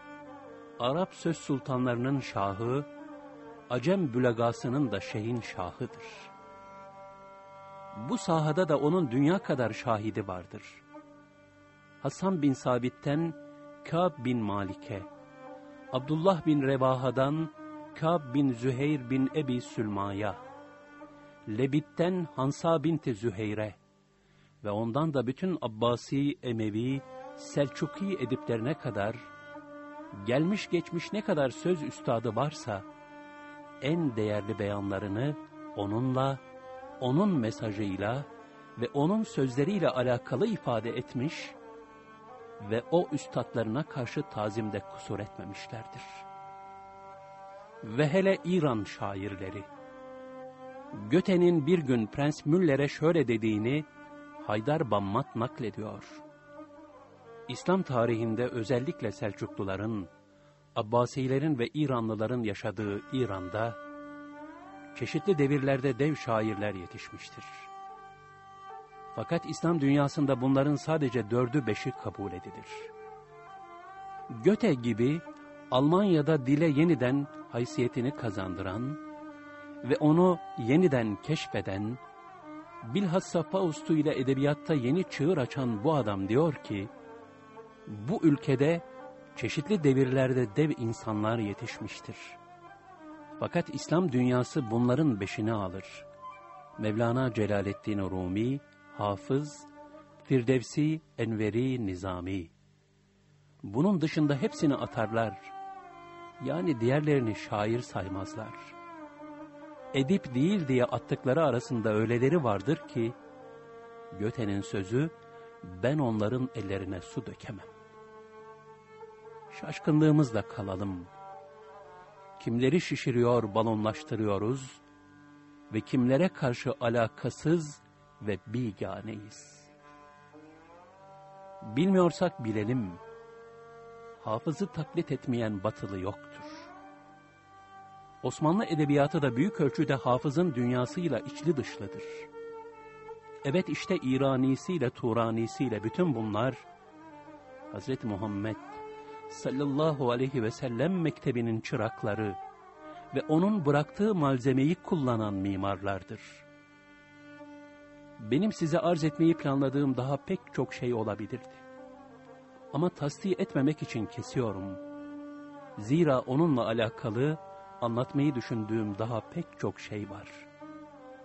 Arap söz sultanlarının şahı, Acem bülegasının da şeyin şahıdır. Bu sahada da onun dünya kadar şahidi vardır. Hasan bin Sabit'ten Kâb bin Malik'e, Abdullah bin Revaha'dan Kâb bin Züheyr bin Ebi Sülma'ya, Lebit'ten Hansa binti Züheyr'e ve ondan da bütün Abbasi, Emevi, Selçuki ediplerine kadar, gelmiş geçmiş ne kadar söz üstadı varsa, en değerli beyanlarını onunla, onun mesajıyla ve onun sözleriyle alakalı ifade etmiş ve o üstadlarına karşı tazimde kusur etmemişlerdir. Ve hele İran şairleri, Göte'nin bir gün Prens Müller'e şöyle dediğini Haydar Bammat naklediyor. İslam tarihinde özellikle Selçukluların, Abbasilerin ve İranlıların yaşadığı İran'da, çeşitli devirlerde dev şairler yetişmiştir. Fakat İslam dünyasında bunların sadece dördü beşi kabul edilir. Göte gibi Almanya'da dile yeniden haysiyetini kazandıran ve onu yeniden keşfeden, bilhassa Faustu ile edebiyatta yeni çığır açan bu adam diyor ki, bu ülkede çeşitli devirlerde dev insanlar yetişmiştir. Fakat İslam dünyası bunların beşini alır. Mevlana Celaleddin Rumi, Hafız, Firdevsi, Enveri, Nizami. Bunun dışında hepsini atarlar. Yani diğerlerini şair saymazlar. Edip değil diye attıkları arasında öyleleri vardır ki, Göte'nin sözü, ben onların ellerine su dökemem. Şaşkınlığımızla kalalım. Kimleri şişiriyor, balonlaştırıyoruz ve kimlere karşı alakasız ve biganeyiz. Bilmiyorsak bilelim, hafızı taklit etmeyen batılı yoktur. Osmanlı edebiyatı da büyük ölçüde hafızın dünyasıyla içli dışlıdır. Evet işte İranisiyle, Turanisiyle bütün bunlar, Hz. Muhammed sallallahu aleyhi ve sellem mektebinin çırakları ve onun bıraktığı malzemeyi kullanan mimarlardır. Benim size arz etmeyi planladığım daha pek çok şey olabilirdi. Ama tasdiye etmemek için kesiyorum. Zira onunla alakalı anlatmayı düşündüğüm daha pek çok şey var.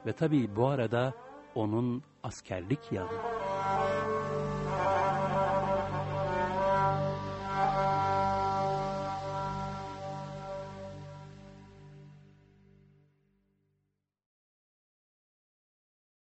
Ve tabii bu arada onun askerlik yanı.